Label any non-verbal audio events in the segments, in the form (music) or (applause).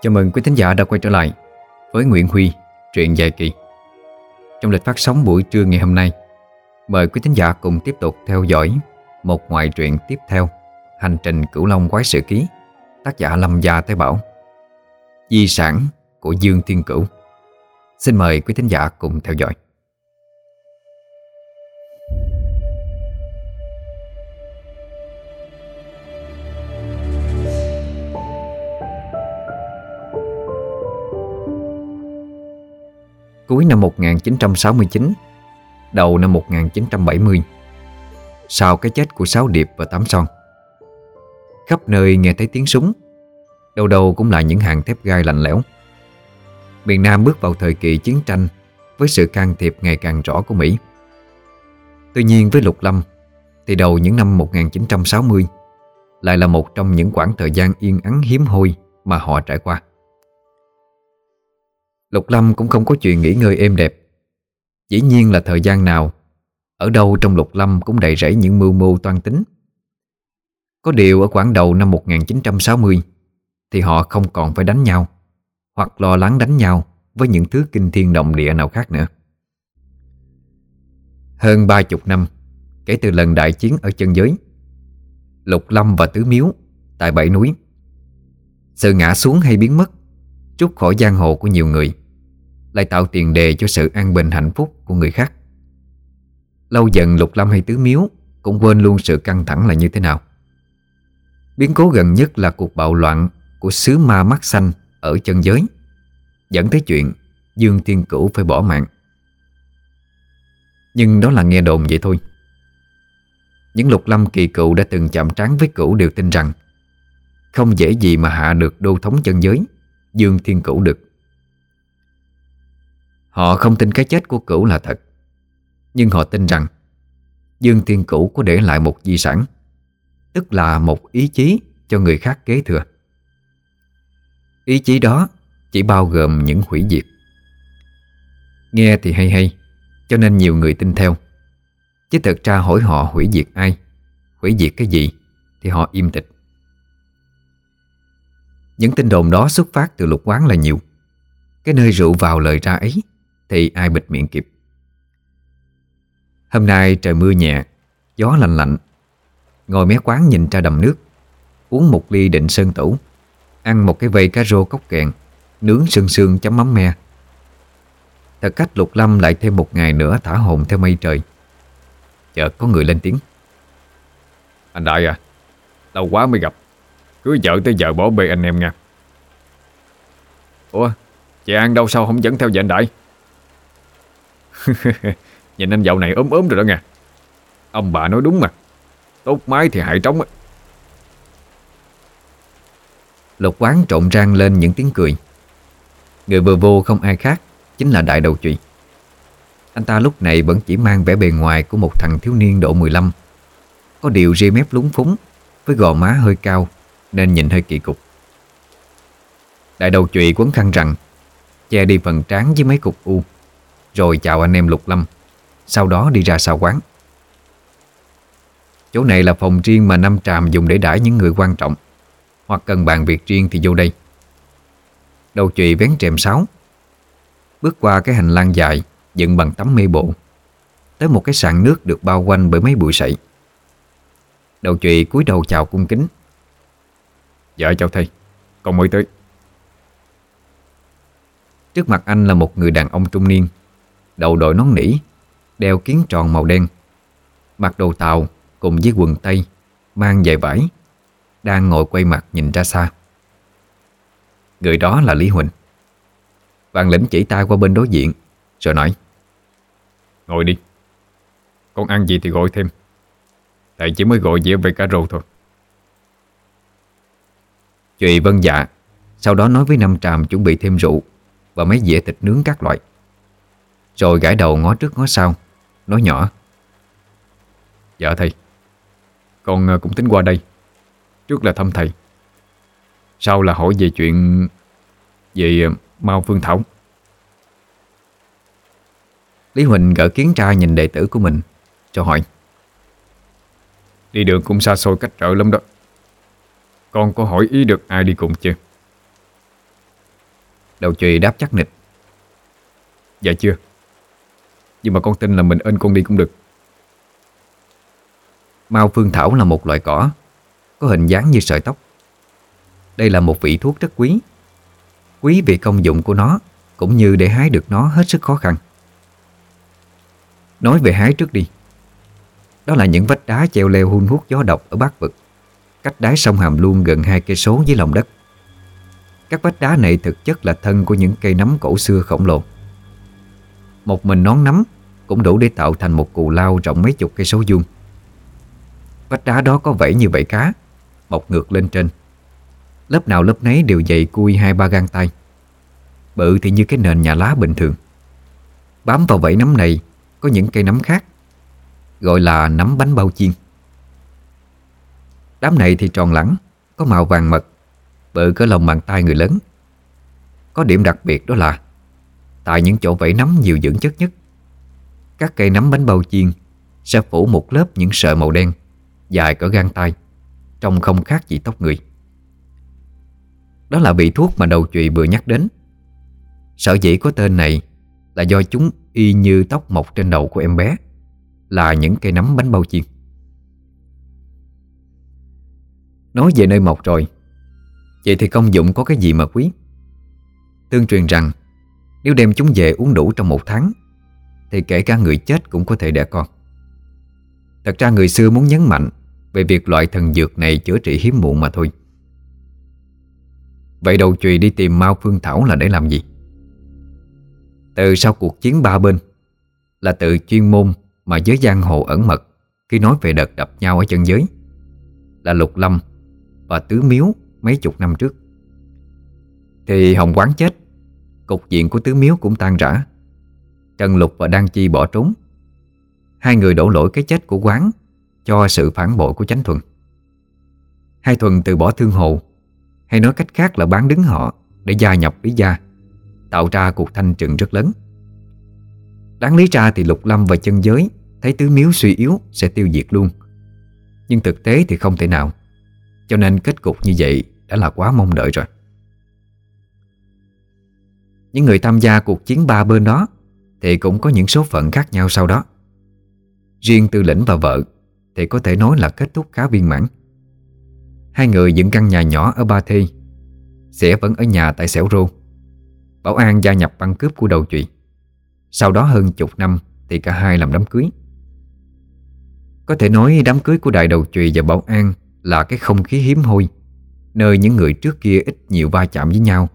Chào mừng quý thính giả đã quay trở lại với Nguyễn Huy, truyện dài kỳ. Trong lịch phát sóng buổi trưa ngày hôm nay, mời quý thính giả cùng tiếp tục theo dõi một ngoại truyện tiếp theo Hành trình Cửu Long Quái Sự Ký, tác giả Lâm Gia Thái Bảo. Di sản của Dương Thiên Cửu. Xin mời quý thính giả cùng theo dõi. Cuối năm 1969 Đầu năm 1970 Sau cái chết của Sáu Điệp và Tám Son. Khắp nơi nghe thấy tiếng súng, Đâu đâu cũng là những hàng thép gai lạnh lẽo. Miền Nam bước vào thời kỳ chiến tranh Với sự can thiệp ngày càng rõ của Mỹ. Tuy nhiên với Lục Lâm, Thì đầu những năm 1960 Lại là một trong những quãng thời gian yên ắng hiếm hoi Mà họ trải qua. Lục Lâm cũng không có chuyện nghỉ ngơi êm đẹp. Dĩ nhiên là thời gian nào, Ở đâu trong Lục Lâm cũng đầy rẫy những mưu mô toan tính. Có điều ở khoảng đầu năm 1960 Thì họ không còn phải đánh nhau, Hoặc lo lắng đánh nhau Với những thứ kinh thiên động địa nào khác nữa. Hơn ba chục năm, Kể từ lần đại chiến ở chân giới, Lục Lâm và Tứ Miếu Tại bảy núi Sự ngã xuống hay biến mất, Trút khỏi giang hồ của nhiều người. Lại tạo tiền đề cho sự an bình hạnh phúc của người khác. Lâu dần Lục Lâm hay Tứ Miếu Cũng quên luôn sự căng thẳng là như thế nào. Biến cố gần nhất là cuộc bạo loạn Của sứ ma mắt xanh Ở chân giới, Dẫn tới chuyện Dương Thiên Cửu phải bỏ mạng. Nhưng đó là nghe đồn vậy thôi. Những lục lâm kỳ cựu đã từng chạm trán với cửu đều tin rằng Không dễ gì mà hạ được đô thống chân giới, Dương Thiên Cửu được Họ không tin cái chết của cửu là thật. Nhưng họ tin rằng, Dương Thiên Cửu có để lại một di sản, Tức là một ý chí cho người khác kế thừa. Ý chí đó chỉ bao gồm những hủy diệt. Nghe thì hay hay, Cho nên nhiều người tin theo. Chứ thật ra hỏi họ hủy diệt ai, Hủy diệt cái gì Thì họ im tịch. Những tin đồn đó xuất phát từ lục quán là nhiều. Cái nơi rượu vào lời ra ấy thì ai bịt miệng kịp. Hôm nay trời mưa nhẹ, Gió lạnh lạnh. Ngồi mé quán nhìn ra đầm nước, Uống một ly định sơn tủ, Ăn một cái vây cá rô cốc kèn, Nướng sương sương chấm mắm me. Thật cách lục lâm lại thêm một ngày nữa Thả hồn theo mây trời. Chợt có người lên tiếng. Anh Đại à Lâu quá mới gặp. Cứ vợ tới giờ bỏ bê anh em nha. Ủa, Chị An đâu sao không dẫn theo vợ anh Đại? (laughs) Nhìn anh dạo này ốm ốm rồi đó nha Ông bà nói đúng mà. Tốt mái thì hại trống á. Lục quán trộn rang lên những tiếng cười. Người vừa vô không ai khác, Chính là đại đầu trụy. Anh ta lúc này vẫn chỉ mang vẻ bề ngoài Của một thằng thiếu niên độ 15 Có điều ria mép lúng phúng, Với gò má hơi cao, Nên nhìn hơi kỳ cục. Đại đầu trụy quấn khăn rằng, Che đi phần trán với mấy cục u. Rồi chào anh em Lục Lâm. Sau đó đi ra sau quán. Chỗ này là phòng riêng mà Năm Tràm dùng để đãi những người quan trọng. Hoặc cần bàn việc riêng thì vô đây. Đầu chùy vén trèm sáo. Bước qua cái hành lang dài, Dựng bằng tấm mê bộ. Tới một cái sàn nước được bao quanh bởi mấy bụi sậy. Đầu chùy cúi đầu chào cung kính. Dạ chào thầy. Con mới tới. Trước mặt anh là một người đàn ông trung niên. Đầu đội nón nỉ Đeo kiến tròn màu đen. Mặc đồ tàu cùng với quần tây Mang giày vải Đang ngồi quay mặt nhìn ra xa. Người đó là Lý Huỳnh. Vạn lĩnh chỉ tay qua bên đối diện Rồi nói Ngồi đi. Con ăn gì thì gọi thêm. Thầy chỉ mới gọi dĩa về cá rô thôi. Chùy vân dạ Sau đó nói với Năm Tràm chuẩn bị thêm rượu Và mấy dĩa thịt nướng các loại rồi gãi đầu ngó trước ngó sau, Nói nhỏ. Dạ thầy, Con ờ, cũng tính qua đây. Trước là thăm thầy, Sau là hỏi về chuyện Về ờ, Mao Phương Thảo. Lý Huỳnh gỡ kiến tra nhìn đệ tử của mình, Cho hỏi. Đi đường cũng xa xôi cách trở lắm đó. Con có hỏi ý được ai đi cùng chưa? Đầu chùy đáp chắc nịch. Dạ chưa. Nhưng mà con tin là mình ơn con đi cũng được. Mao phương thảo là một loại cỏ, Có hình dáng như sợi tóc. Đây là một vị thuốc rất quý. Quý vì công dụng của nó, Cũng như để hái được nó hết sức khó khăn. Nói về hái trước đi. Đó là những vách đá treo leo hun hút gió độc ở Bắc Vực. Cách đáy sông Hàm Luông gần hai cây số dưới lòng đất. Các vách đá này thực chất là thân của những cây nấm cổ xưa khổng lồ. Một mình nón nấm cũng đủ để tạo thành một cù lao rộng mấy chục cây số vuông. Vách đá đó có vảy như vảy cá, Mọc ngược lên trên. Lớp nào lớp nấy đều dày cui hai ba gang tay. Bự thì như cái nền nhà lá bình thường. Bám vào vảy nấm này Có những cây nấm khác, Gọi là nấm bánh bao chiên. Đám này thì tròn lẳng, Có màu vàng mật, Bự cỡ lòng bàn tay người lớn. Có điểm đặc biệt đó là Tại những chỗ vảy nấm nhiều dưỡng chất nhất. Các cây nấm bánh bao chiên Sẽ phủ một lớp những sợi màu đen Dài cỡ gan tay, Trông không khác gì tóc người. Đó là vị thuốc mà đầu chùy vừa nhắc đến. Sở dĩ có tên này Là do chúng y như tóc mọc trên đầu của em bé, Là những cây nấm bánh bao chiên. Nói về nơi mọc rồi, Vậy thì công dụng có cái gì mà quý? Tương truyền rằng nếu đem chúng về uống đủ trong một tháng, Thì kể cả người chết cũng có thể đẻ con. Thật ra người xưa muốn nhấn mạnh Về việc loại thần dược này chữa trị hiếm muộn mà thôi. Vậy đầu chùy đi tìm Mao Phương Thảo là để làm gì? Từ sau cuộc chiến ba bên, Là từ chuyên môn mà giới giang hồ ẩn mật Khi nói về đợt đập nhau ở chân giới, Là Lục Lâm và Tứ Miếu mấy chục năm trước. Thì Hồng Quán chết Cục diện của Tứ Miếu cũng tan rã. Trần Lục và Đan Chi bỏ trốn. Hai người đổ lỗi cái chết của Quán Cho sự phản bội của Chánh Thuần. Hai Thuần từ bỏ thương hồ, Hay nói cách khác là bán đứng họ Để gia nhập Lý Gia, Tạo ra cuộc thanh trừng rất lớn. Đáng lý ra thì Lục Lâm và chân giới Thấy tứ miếu suy yếu sẽ tiêu diệt luôn. Nhưng thực tế thì không thể nào, Cho nên kết cục như vậy Đã là quá mong đợi rồi. Những người tham gia cuộc chiến ba bên đó Thì cũng có những số phận khác nhau sau đó. Riêng Tư Lĩnh và vợ Thì có thể nói là kết thúc khá viên mãn. Hai người dựng căn nhà nhỏ ở Ba thi Sẽ vẫn ở nhà tại Sẻo Rô, Bảo An gia nhập băng cướp của đầu trụy. Sau đó hơn chục năm Thì cả hai làm đám cưới. Có thể nói đám cưới của đại đầu trụy và Bảo An Là cái không khí hiếm hoi, Nơi những người trước kia ít nhiều va chạm với nhau.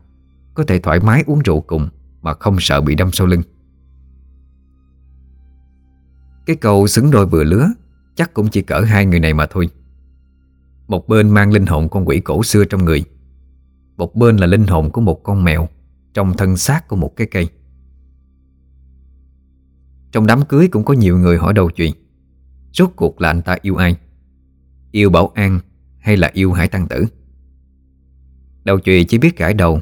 Có thể thoải mái uống rượu cùng Mà không sợ bị đâm sau lưng. Cái cầu xứng đôi vừa lứa, Chắc cũng chỉ cỡ hai người này mà thôi. Một bên mang linh hồn con quỷ cổ xưa trong người, Một bên là linh hồn của một con mèo Trong thân xác của một cái cây. Trong đám cưới cũng có nhiều người hỏi đầu chuyện, Rốt cuộc là anh ta yêu ai? Yêu Bảo An Hay là yêu Hải Tăng Tử? Đầu chùy chỉ biết gãi đầu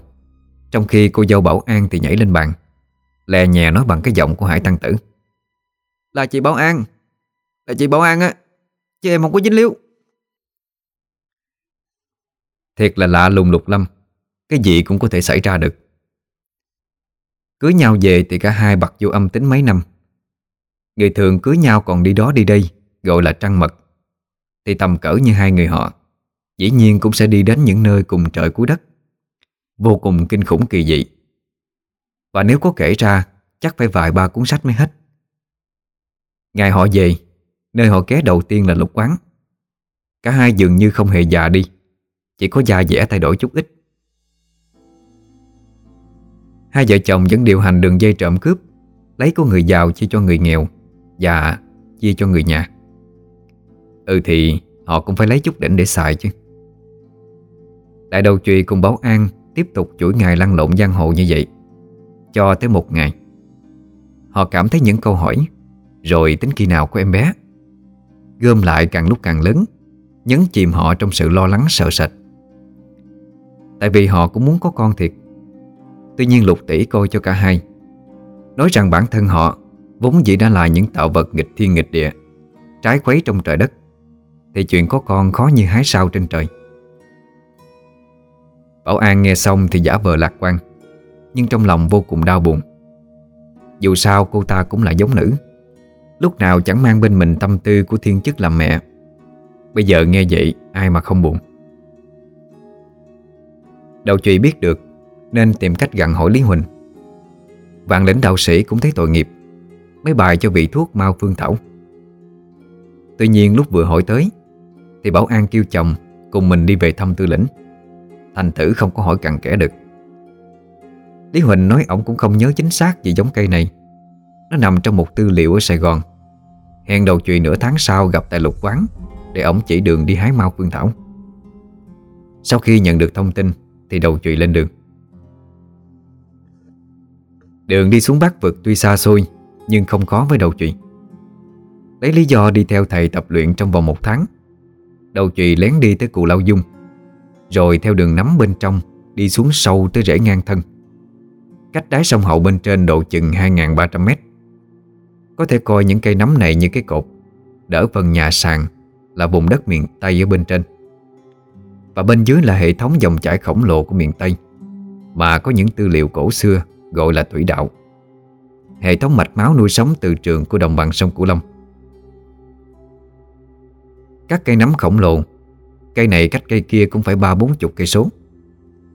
trong khi cô dâu Bảo An thì nhảy lên bàn Lè nhẹ nói bằng cái giọng của Hải Tăng Tử. Là chị Bảo An. Là chị Bảo An á. Chứ em không có dính líu. Thiệt là lạ lùng lục lâm. Cái gì cũng có thể xảy ra được. Cưới nhau về thì cả hai bật vô âm tính mấy năm. Người thường cưới nhau còn đi đó đi đây Gọi là trăng mật. Thì tầm cỡ như hai người họ Dĩ nhiên cũng sẽ đi đến những nơi cùng trời cuối đất Vô cùng kinh khủng kỳ dị. Và nếu có kể ra, Chắc phải vài ba cuốn sách mới hết. Ngày họ về, Nơi họ ghé đầu tiên là lục quán. Cả hai dường như không hề già đi, Chỉ có già dẻ thay đổi chút ít. Hai vợ chồng vẫn điều hành đường dây trộm cướp, Lấy của người giàu chia cho người nghèo, Và chia cho người nhà. Ừ thì, họ cũng phải lấy chút đỉnh để xài chứ. Đại đầu trùy cùng báo An Tiếp tục chuỗi ngày lăn lộn giang hồ như vậy, Cho tới một ngày. Họ cảm thấy những câu hỏi, Rồi tính khi nào của em bé? Gom lại càng lúc càng lớn, Nhấn chìm họ trong sự lo lắng sợ sệt. Tại vì họ cũng muốn có con thiệt. Tuy nhiên lục tỷ coi cho cả hai, Nói rằng bản thân họ Vốn dĩ đã là những tạo vật nghịch thiên nghịch địa, Trái khuấy trong trời đất, Thì chuyện có con khó như hái sao trên trời. Bảo An nghe xong thì giả vờ lạc quan, Nhưng trong lòng vô cùng đau buồn. Dù sao cô ta cũng là giống nữ, Lúc nào chẳng mang bên mình tâm tư của thiên chức làm mẹ. Bây giờ nghe vậy, ai mà không buồn? Đầu trụy biết được Nên tìm cách gặn hỏi Lý Huỳnh. Vạn lĩnh đạo sĩ cũng thấy tội nghiệp Mấy bài cho vị thuốc mau phương thảo. Tuy nhiên lúc vừa hỏi tới, Thì Bảo An kêu chồng Cùng mình đi về thăm tư lĩnh. Thành thử không có hỏi cặn kẽ được. Lý Huỳnh nói ổng cũng không nhớ chính xác về giống cây này. Nó nằm trong một tư liệu ở Sài Gòn. Hẹn đầu chuyện nửa tháng sau gặp tại lục quán, Để ổng chỉ đường đi hái mau phương thảo. Sau khi nhận được thông tin, Thì đầu chuyện lên đường. Đường đi xuống Bắc vực tuy xa xôi, Nhưng không khó với đầu chuyện. Lấy lý do đi theo thầy tập luyện trong vòng một tháng. Đầu chuyện lén đi tới cụ Lao Dung. Rồi theo đường nắm bên trong, Đi xuống sâu tới rễ ngang thân. Cách đáy sông hậu bên trên độ chừng 2.300 mét. Có thể coi những cây nấm này như cái cột. Đỡ phần nhà sàn Là vùng đất miền Tây ở bên trên. Và bên dưới là hệ thống dòng chảy khổng lồ của miền Tây. Mà có những tư liệu cổ xưa Gọi là thủy đạo. Hệ thống mạch máu nuôi sống từ trường của đồng bằng sông Cửu Long. Các cây nấm khổng lồ Cây này cách cây kia cũng phải ba bốn chục cây số.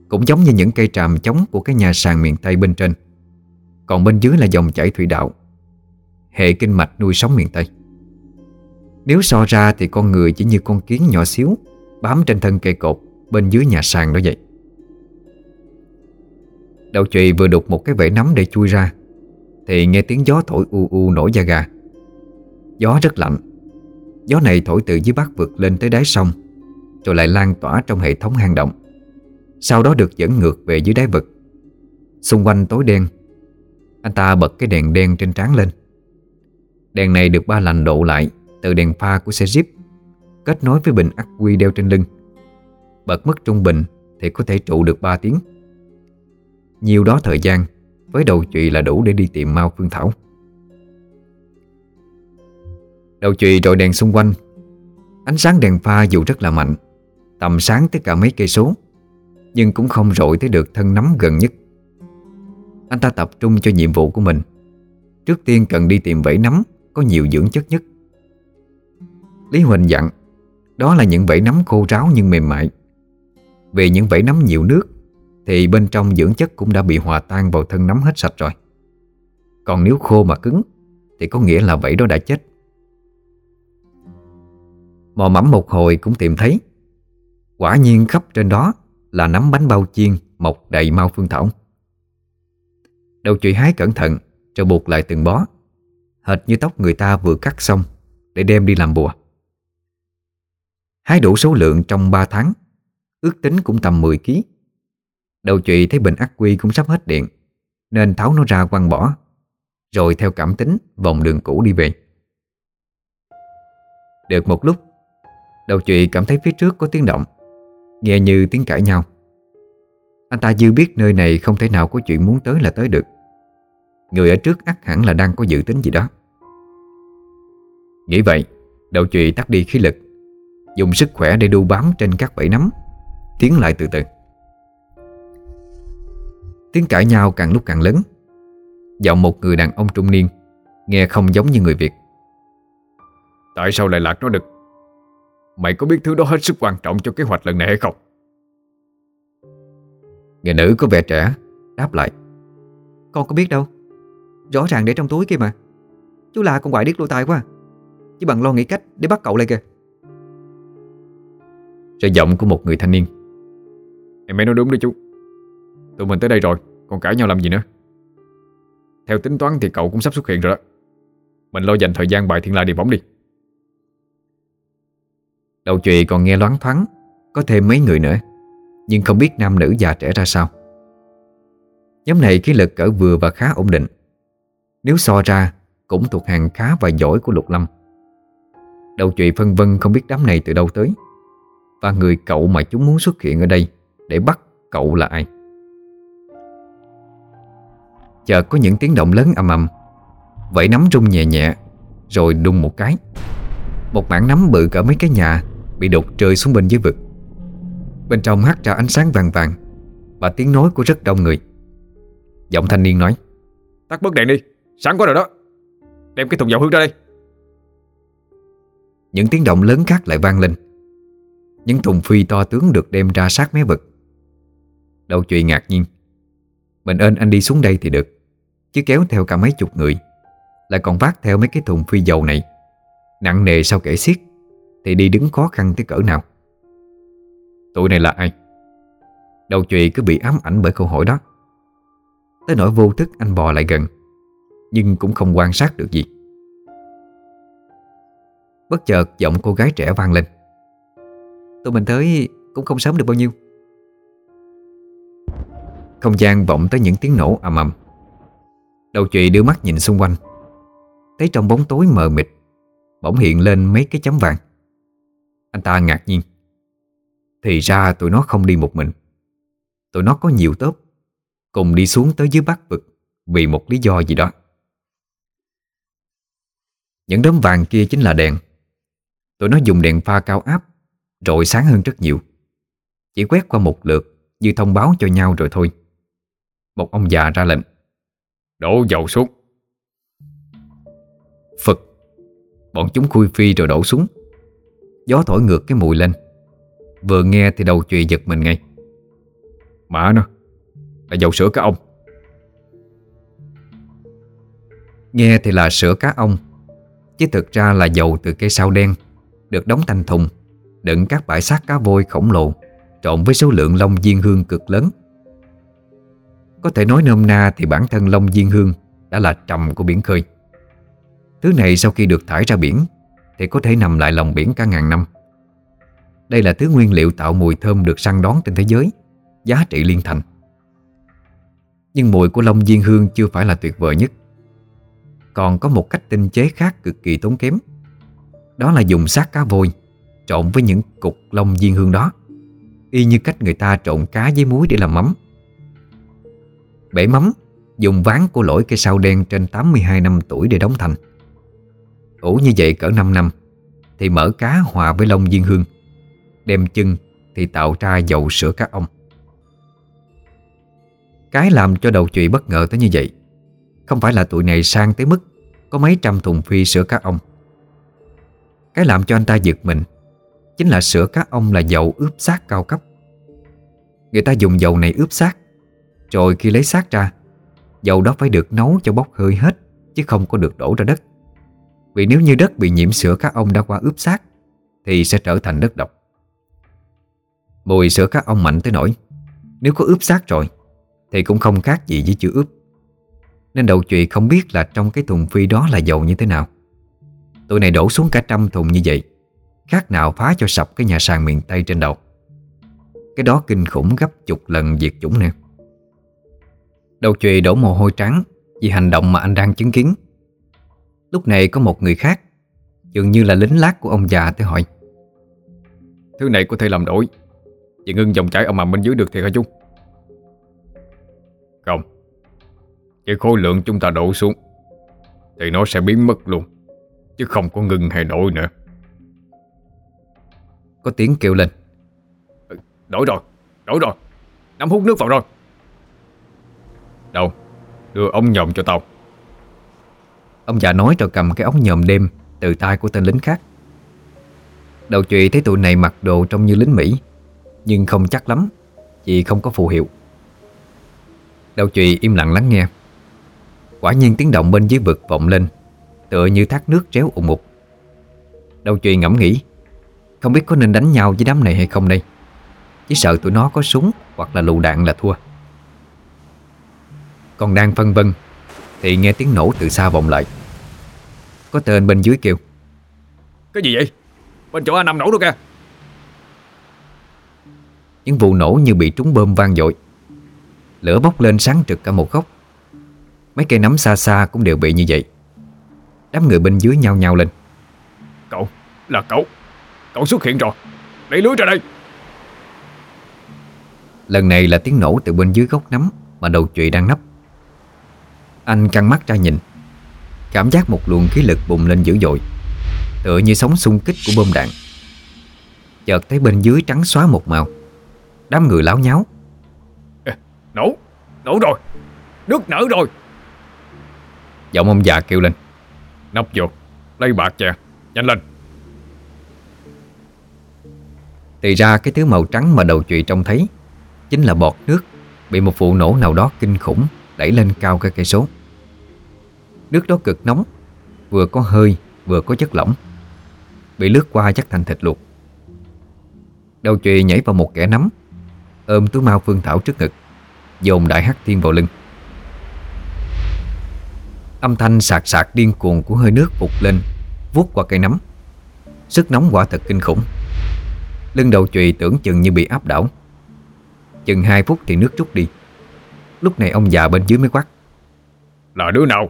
Cũng giống như những cây tràm chống của cái nhà sàn miền Tây bên trên. Còn bên dưới là dòng chảy thủy đạo. Hệ kinh mạch nuôi sống miền Tây. Nếu so ra thì con người chỉ như con kiến nhỏ xíu, Bám trên thân cây cột Bên dưới nhà sàn đó vậy. Đầu chùy vừa đục một cái vẽ nắm để chui ra, Thì nghe tiếng gió thổi u u nổi da gà. Gió rất lạnh. Gió này thổi từ dưới bắc vượt lên tới đáy sông. Rồi lại lan tỏa trong hệ thống hang động. Sau đó được dẫn ngược về dưới đáy vực. Xung quanh tối đen, Anh ta bật cái đèn đen trên trán lên. Đèn này được ba lành độ lại Từ đèn pha của xe Jeep, Kết nối với bình ắc quy đeo trên lưng. Bật mức trung bình Thì có thể trụ được 3 tiếng. Nhiều đó thời gian, Với đầu chùy là đủ để đi tìm Mao Phương Thảo. Đầu chùy rọi đèn xung quanh. Ánh sáng đèn pha dù rất là mạnh Tầm sáng tới cả mấy cây số, Nhưng cũng không rội tới được thân nắm gần nhất. Anh ta tập trung cho nhiệm vụ của mình. Trước tiên cần đi tìm vẫy nấm Có nhiều dưỡng chất nhất. Lý Huỳnh dặn, Đó là những vẫy nấm khô ráo nhưng mềm mại. Vì những vẫy nấm nhiều nước, thì bên trong dưỡng chất cũng đã bị hòa tan vào thân nấm hết sạch rồi. Còn nếu khô mà cứng, Thì có nghĩa là vảy đó đã chết. Mò mẫm một hồi cũng tìm thấy Quả nhiên khắp trên đó Là nắm bánh bao chiên Mọc đầy mau phương thảo. Đầu chùy hái cẩn thận Rồi buộc lại từng bó. Hệt như tóc người ta vừa cắt xong Để đem đi làm bùa. Hái đủ số lượng trong 3 tháng, Ước tính cũng tầm 10 kg Đầu chụy thấy bình ắc quy cũng sắp hết điện, Nên tháo nó ra quăng bỏ, Rồi theo cảm tính vòng đường cũ đi về. Được một lúc, Đầu chụy cảm thấy phía trước có tiếng động. Nghe như tiếng cãi nhau. Anh ta dư biết nơi này không thể nào có chuyện muốn tới là tới được. Người ở trước ắt hẳn là đang có dự tính gì đó. Nghĩ vậy Đầu trụy tắt đi khí lực, Dùng sức khỏe để đu bám trên các bẫy nắm, Tiến lại từ từ. Tiếng cãi nhau càng lúc càng lớn. Giọng một người đàn ông trung niên, Nghe không giống như người Việt. Tại sao lại lạc nó được? Mày có biết thứ đó hết sức quan trọng cho kế hoạch lần này hay không? Người nữ có vẻ trẻ Đáp lại. Con có biết đâu. Rõ ràng để trong túi kia mà. Chú là con quại điếc lỗ tai quá. Chỉ bằng lo nghĩ cách để bắt cậu lại kìa. Rồi giọng của một người thanh niên. Em mới nói đúng đấy chú. Tụi mình tới đây rồi Còn cãi nhau làm gì nữa? Theo tính toán thì cậu cũng sắp xuất hiện rồi đó. Mình lo dành thời gian bài thiên la đi bóng đi Đầu chuyện còn nghe loáng thoáng, Có thêm mấy người nữa, Nhưng không biết nam nữ già trẻ ra sao. Nhóm này khí lực cỡ vừa và khá ổn định. Nếu so ra, Cũng thuộc hàng khá và giỏi của Lục Lâm. Đầu chuyện phân vân không biết đám này từ đâu tới, Và người cậu mà chúng muốn xuất hiện ở đây Để bắt cậu là ai? Chợt có những tiếng động lớn ầm ầm. Vậy nắm rung nhẹ nhẹ, Rồi đung một cái. Một mảng nắm bự cỡ mấy cái nhà Bị đột rơi xuống bên dưới vực. Bên trong hắt ra ánh sáng vàng vàng Và tiếng nói của rất đông người. Giọng thanh niên nói Tắt bớt đèn đi, sáng quá rồi đó. Đem cái thùng dầu hương ra đây. Những tiếng động lớn khác lại vang lên. Những thùng phi to tướng được đem ra sát mé vực. Đầu chuyện ngạc nhiên Mình ơn anh đi xuống đây thì được Chứ kéo theo cả mấy chục người Lại còn vác theo mấy cái thùng phi dầu này Nặng nề sau kể xiết. Thì đi đứng khó khăn tới cỡ nào. Tụi này là ai? Đầu chuyện cứ bị ám ảnh bởi câu hỏi đó. Tới nỗi vô thức, anh bò lại gần, Nhưng cũng không quan sát được gì. Bất chợt, giọng cô gái trẻ vang lên. Tụi mình tới cũng không sớm được bao nhiêu. Không gian vọng tới những tiếng nổ ầm ầm. Đầu trụy đưa mắt nhìn xung quanh. Thấy trong bóng tối mờ mịt, Bỗng hiện lên mấy cái chấm vàng. Anh ta ngạc nhiên. Thì ra tụi nó không đi một mình. Tụi nó có nhiều tớp Cùng đi xuống tới dưới bắc vực Vì một lý do gì đó. Những đốm vàng kia chính là đèn. Tụi nó dùng đèn pha cao áp Rọi sáng hơn rất nhiều. Chỉ quét qua một lượt Như thông báo cho nhau rồi thôi. Một ông già ra lệnh. Đổ dầu xuống. Phật. Bọn chúng khui phi rồi đổ xuống Gió thổi ngược cái mùi lên. Vừa nghe thì đầu chùy giật mình ngay. Mã nó, Là dầu sữa cá ông. Nghe thì là sữa cá ông, Chứ thực ra là dầu từ cây sao đen, Được đóng thành thùng, Đựng các bãi xác cá vôi khổng lồ, Trộn với số lượng lông diên hương cực lớn. Có thể nói nôm na thì bản thân lông diên hương Đã là trầm của biển khơi. Thứ này sau khi được thải ra biển thì có thể nằm lại lòng biển cả ngàn năm. Đây là thứ nguyên liệu tạo mùi thơm được săn đón trên thế giới, Giá trị liên thành. Nhưng mùi của lông diên hương chưa phải là tuyệt vời nhất. Còn có một cách tinh chế khác cực kỳ tốn kém. Đó là dùng xác cá vôi Trộn với những cục lông diên hương đó, Y như cách người ta trộn cá với muối để làm mắm. Bể mắm Dùng ván của lỗi cây sao đen trên 82 năm tuổi để đóng thành. Ủ như vậy cỡ 5 năm, Thì mỡ cá hòa với lông diên hương, Đem chân thì tạo ra dầu sữa cá ông. Cái làm cho đầu chuyện bất ngờ tới như vậy, Không phải là tụi này sang tới mức Có mấy trăm thùng phi sữa cá ông. Cái làm cho anh ta giật mình, Chính là sữa cá ông là dầu ướp xác cao cấp. Người ta dùng dầu này ướp xác, Rồi khi lấy xác ra, Dầu đó phải được nấu cho bốc hơi hết, Chứ không có được đổ ra đất. Vì nếu như đất bị nhiễm sữa các ông đã qua ướp xác, Thì sẽ trở thành đất độc. Mùi sữa các ông mạnh tới nỗi, Nếu có ướp xác rồi, Thì cũng không khác gì với chưa ướp. Nên đầu chuyện không biết là trong cái thùng phi đó là dầu như thế nào. Tụi này đổ xuống cả trăm thùng như vậy, Khác nào phá cho sập cái nhà sàn miền Tây trên đầu. Cái đó kinh khủng gấp chục lần diệt chủng nè. Đầu chùy đổ mồ hôi trắng Vì hành động mà anh đang chứng kiến. Lúc này có một người khác Dường như là lính lát của ông già tới hỏi. Thứ này có thể làm đổi. Chị ngưng dòng chảy âm ầm bên dưới được thiệt hả chú? Không. Chỉ khối lượng chúng ta đổ xuống Thì nó sẽ biến mất luôn Chứ không có ngưng hay đổi nữa. Có tiếng kêu lên. Đổi rồi, đổi rồi. Nắm hút nước vào rồi. Đâu, đưa ống nhòm cho tao Ông già nói rồi cầm cái ống nhòm đêm Từ tay của tên lính khác. Đầu trụy thấy tụi này mặc đồ trông như lính Mỹ, Nhưng không chắc lắm, Vì không có phù hiệu. Đầu trụy im lặng lắng nghe. Quả nhiên tiếng động bên dưới vực vọng lên, Tựa như thác nước tréo ủng ục Đầu trụy ngẫm nghĩ, Không biết có nên đánh nhau với đám này hay không đây? Chỉ sợ tụi nó có súng Hoặc là lựu đạn là thua. Còn đang phân vân thì nghe tiếng nổ từ xa vọng lại. Có tên bên dưới kêu. Cái gì vậy? Bên chỗ A5 nổ đâu kìa. Những vụ nổ như bị trúng bơm vang dội. Lửa bốc lên sáng trực cả một góc. Mấy cây nắm xa xa cũng đều bị như vậy. Đám người bên dưới nhao nhao lên. Cậu, là cậu. Cậu xuất hiện rồi. Đẩy lưới ra đây. Lần này là tiếng nổ từ bên dưới gốc nắm Mà đầu trụy đang nấp Anh căng mắt ra nhìn. Cảm giác một luồng khí lực bùng lên dữ dội Tựa như sóng xung kích của bom đạn. Chợt thấy bên dưới trắng xóa một màu. Đám người láo nháo. Nổ, nổ rồi Nước nở rồi. Giọng ông già kêu lên. Nắp vô Lấy bạc chè Nhanh lên. Thì ra cái thứ màu trắng mà đầu chùy trông thấy Chính là bọt nước Bị một vụ nổ nào đó kinh khủng Đẩy lên cao cái cây số Nước đó cực nóng, Vừa có hơi, vừa có chất lỏng. Bị lướt qua chắc thành thịt luộc. Đầu chùy nhảy vào một kẻ nắm, Ôm túi mau phương thảo trước ngực, Dồn đại hắc thiên vào lưng. Âm thanh sạc sạc điên cuồng của hơi nước vụt lên, Vuốt qua cây nắm Sức nóng quả thật kinh khủng. Lưng đầu chùy tưởng chừng như bị áp đảo. Chừng 2 phút thì nước rút đi. Lúc này ông già bên dưới mới quát. Là đứa nào?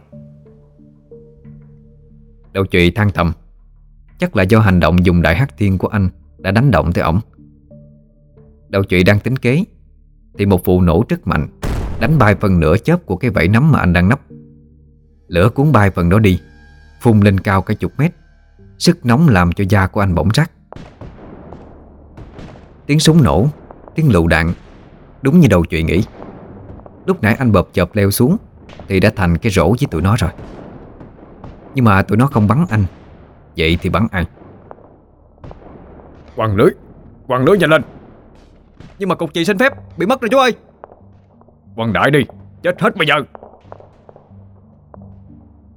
Đầu trụy than thầm. Chắc là do hành động dùng đại hắc thiên của anh Đã đánh động tới ổng. Đầu trụy đang tính kế, Thì một vụ nổ rất mạnh, Đánh bay phần nửa chớp của cái vẫy nắm mà anh đang nấp. Lửa cuốn bay phần đó đi, Phun lên cao cả chục mét. Sức nóng làm cho da của anh bỗng rát. Tiếng súng nổ, Tiếng lựu đạn, Đúng như đầu chuyện nghĩ. Lúc nãy anh bợp chợp leo xuống, Thì đã thành cái rổ với tụi nó rồi. Nhưng mà tụi nó không bắn anh. Vậy thì bắn ai? Quăng lưới. Quăng lưới nhanh lên. Nhưng mà cục chị xin phép Bị mất rồi chú ơi. Quăng đại đi. Chết hết bây giờ.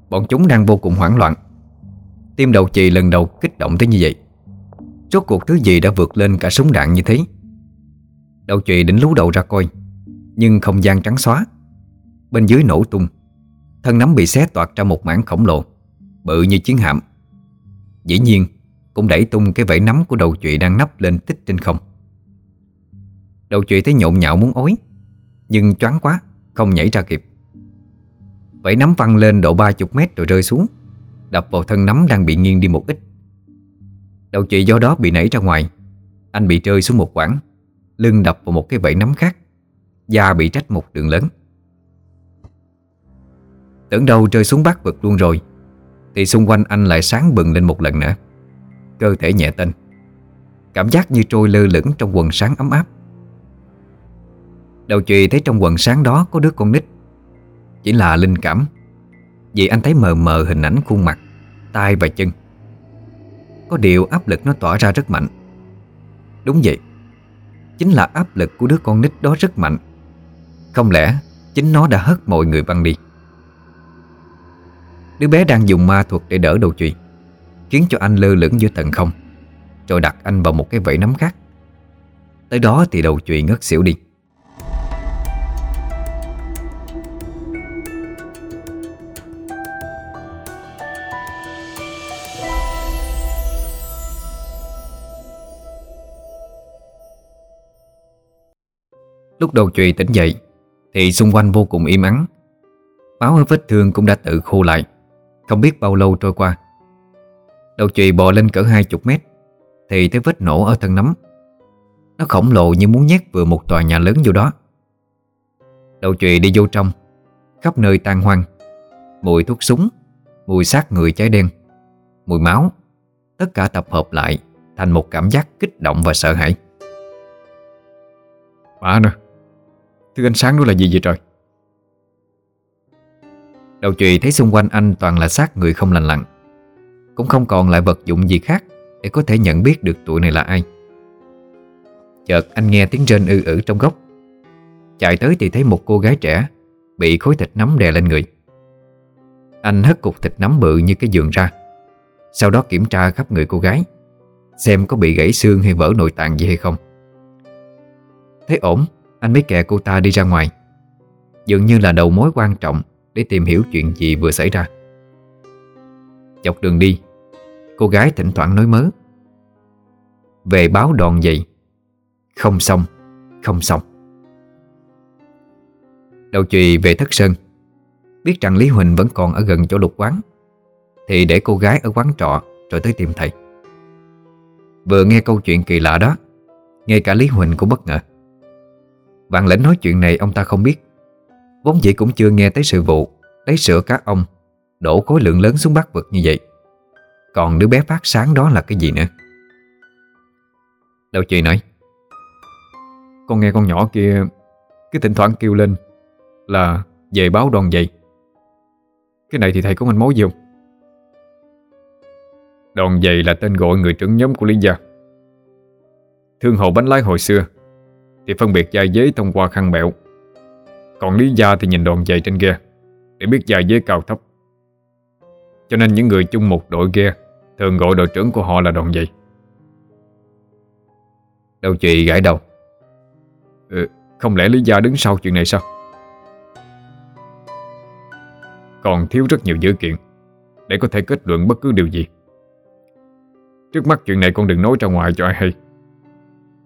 Bọn chúng đang vô cùng hoảng loạn. Tim đầu chì lần đầu kích động tới như vậy. Rốt cuộc thứ gì đã vượt lên cả súng đạn như thế? Đầu chì định lú đầu ra coi Nhưng không gian trắng xóa. Bên dưới nổ tung. Thân nắm bị xé toạc ra một mảng khổng lồ Bự như chiến hạm. Dĩ nhiên, Cũng đẩy tung cái vẫy nắm của đầu trụy đang nắp lên tích trên không. Đầu trụy thấy nhộn nhạo muốn ối Nhưng choáng quá, Không nhảy ra kịp. Vẫy nắm văng lên độ 30 mét rồi rơi xuống, Đập vào thân nắm đang bị nghiêng đi một ít. Đầu trụy do đó bị nảy ra ngoài, Anh bị rơi xuống một quãng, Lưng đập vào một cái vẫy nắm khác, Da bị trách một đường lớn. Tưởng đâu rơi xuống bát vực luôn rồi thì xung quanh anh lại sáng bừng lên một lần nữa. Cơ thể nhẹ tên. Cảm giác như trôi lơ lửng trong quần sáng ấm áp. Đầu chùy thấy trong quần sáng đó có đứa con nít. Chỉ là linh cảm. Vì anh thấy mờ mờ hình ảnh khuôn mặt tay và chân. Có điều áp lực nó tỏa ra rất mạnh. Đúng vậy. Chính là áp lực của đứa con nít đó rất mạnh. Không lẽ Chính nó đã hất mọi người băng đi? Đứa bé đang dùng ma thuật để đỡ đầu chùy Khiến cho anh lơ lửng giữa tầng không, Rồi đặt anh vào một cái vẫy nắm khác. Tới đó thì đầu chùy ngất xỉu đi. Lúc đầu chùy tỉnh dậy, Thì xung quanh vô cùng im ắng. Máu ở vết thương cũng đã tự khô lại. Không biết bao lâu trôi qua. Đầu chùy bò lên cỡ hai chục mét, Thì thấy vết nổ ở thân nắm Nó khổng lồ như muốn nhét vừa một tòa nhà lớn vô đó. Đầu chùy đi vô trong, Khắp nơi tan hoang. Mùi thuốc súng, Mùi xác người cháy đen, Mùi máu. Tất cả tập hợp lại Thành một cảm giác kích động và sợ hãi. Bà nè Thứ ánh sáng đó là gì vậy trời? Đầu chùy thấy xung quanh anh toàn là xác người không lành lặn. Cũng không còn lại vật dụng gì khác Để có thể nhận biết được tụi này là ai. Chợt anh nghe tiếng rên ư ử trong góc. Chạy tới thì thấy một cô gái trẻ Bị khối thịt nắm đè lên người. Anh hất cục thịt nắm bự như cái giường ra. Sau đó kiểm tra khắp người cô gái, Xem có bị gãy xương hay vỡ nội tạng gì hay không. Thấy ổn, Anh mới kẹ cô ta đi ra ngoài. Dường như là đầu mối quan trọng để tìm hiểu chuyện gì vừa xảy ra. Dọc đường đi, Cô gái thỉnh thoảng nói mớ. Về báo đòn vậy Không xong Không xong. Đầu chùy về thất sơn. Biết rằng Lý Huỳnh vẫn còn ở gần chỗ lục quán, Thì để cô gái ở quán trọ Rồi tới tìm thầy. Vừa nghe câu chuyện kỳ lạ đó, Ngay cả Lý Huỳnh cũng bất ngờ. Vạn lĩnh nói chuyện này ông ta không biết. Vốn dĩ cũng chưa nghe tới sự vụ Lấy sữa cá ông, Đổ khối lượng lớn xuống bắc vực như vậy. Còn đứa bé phát sáng đó là cái gì nữa? Đâu chị nói, Con nghe con nhỏ kia Cứ thỉnh thoảng kêu lên Là Về báo đoàn dậy Cái này thì thầy có manh mối gì không? Đoàn dày là tên gọi người trưởng nhóm của Lý Gia. Thương hộ bánh lái hồi xưa Thì phân biệt giai dế thông qua khăn bẹo. Còn Lý Gia thì nhìn đoàn giày trên ghe Để biết dài dế cao thấp. Cho nên những người chung một đội ghe Thường gọi đội trưởng của họ là đoàn giày Đâu chị gãi đầu? Ừ, Không lẽ Lý Gia đứng sau chuyện này sao? Còn thiếu rất nhiều dữ kiện Để có thể kết luận bất cứ điều gì. Trước mắt chuyện này con đừng nói ra ngoài cho ai hay.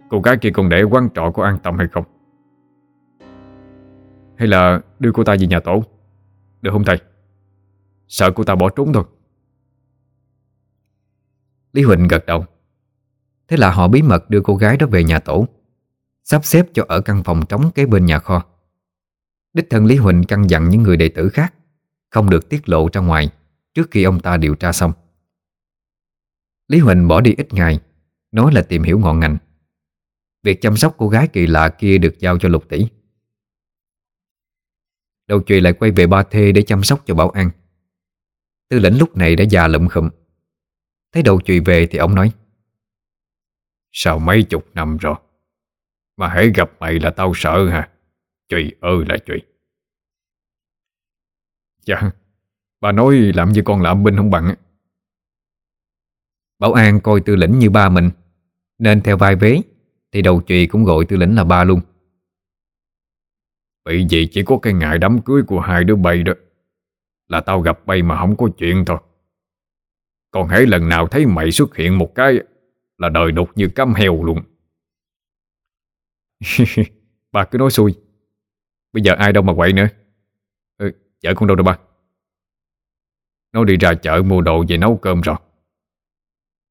Cô gái kia còn để quan trọ có an tâm hay không? Hay là đưa cô ta về nhà tổ? Được không thầy? Sợ cô ta bỏ trốn thôi. Lý Huỳnh gật đầu. Thế là họ bí mật đưa cô gái đó về nhà tổ, Sắp xếp cho ở căn phòng trống kế bên nhà kho. Đích thân Lý Huỳnh căn dặn những người đệ tử khác Không được tiết lộ ra ngoài Trước khi ông ta điều tra xong. Lý Huỳnh bỏ đi ít ngày, Nói là tìm hiểu ngọn ngành. Việc chăm sóc cô gái kỳ lạ kia được giao cho lục tỷ. Đầu chùy lại quay về ba thê để chăm sóc cho bảo an. Tư lĩnh lúc này đã già lụm khụm. Thấy đầu chùy về thì ông nói Sao mấy chục năm rồi? Mà hãy gặp mày là tao sợ hả? Chùy ơi là chùy Dạ Bà nói làm như con làm binh không bằng Bảo An coi tư lĩnh như ba mình Nên theo vai vế Thì đầu chùy cũng gọi tư lĩnh là ba luôn Bị gì chỉ có cái ngày đám cưới của hai đứa bay đó Là tao gặp bay mà không có chuyện thôi. Còn hãy lần nào thấy mày xuất hiện một cái Là đời đục như cắm heo luôn. (laughs) Bà cứ nói xui. Bây giờ ai đâu mà quậy nữa. Ừ, Vợ con đâu rồi ba? Nó đi ra chợ mua đồ về nấu cơm rồi.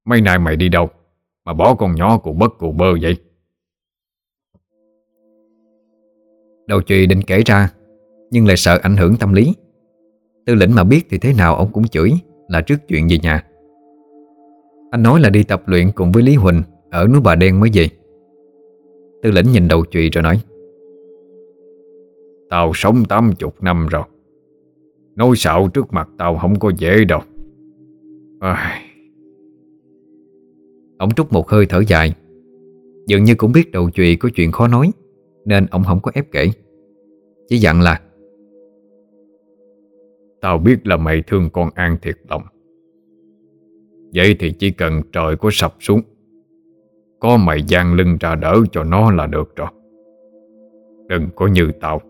Mấy nay mày đi đâu Mà bỏ con nhỏ cụ bất cụ bơ vậy? Đầu chùy định kể ra Nhưng lại sợ ảnh hưởng tâm lý. Tư lĩnh mà biết thì thế nào ông cũng chửi Là trước chuyện về nhà. Anh nói là đi tập luyện cùng với Lý Huỳnh Ở núi Bà Đen mới về. Tư lĩnh nhìn đầu chùy rồi nói Tao sống tám chục năm rồi. Nói xạo trước mặt tao không có dễ đâu. À, Ông trút một hơi thở dài. Dường như cũng biết đầu chùy có chuyện khó nói Nên ông không có ép kể chỉ dặn là, Tao biết là mày thương con An thiệt lòng. Vậy thì chỉ cần trời có sập xuống, Có mày gian lưng ra đỡ cho nó là được rồi. Đừng có như tao.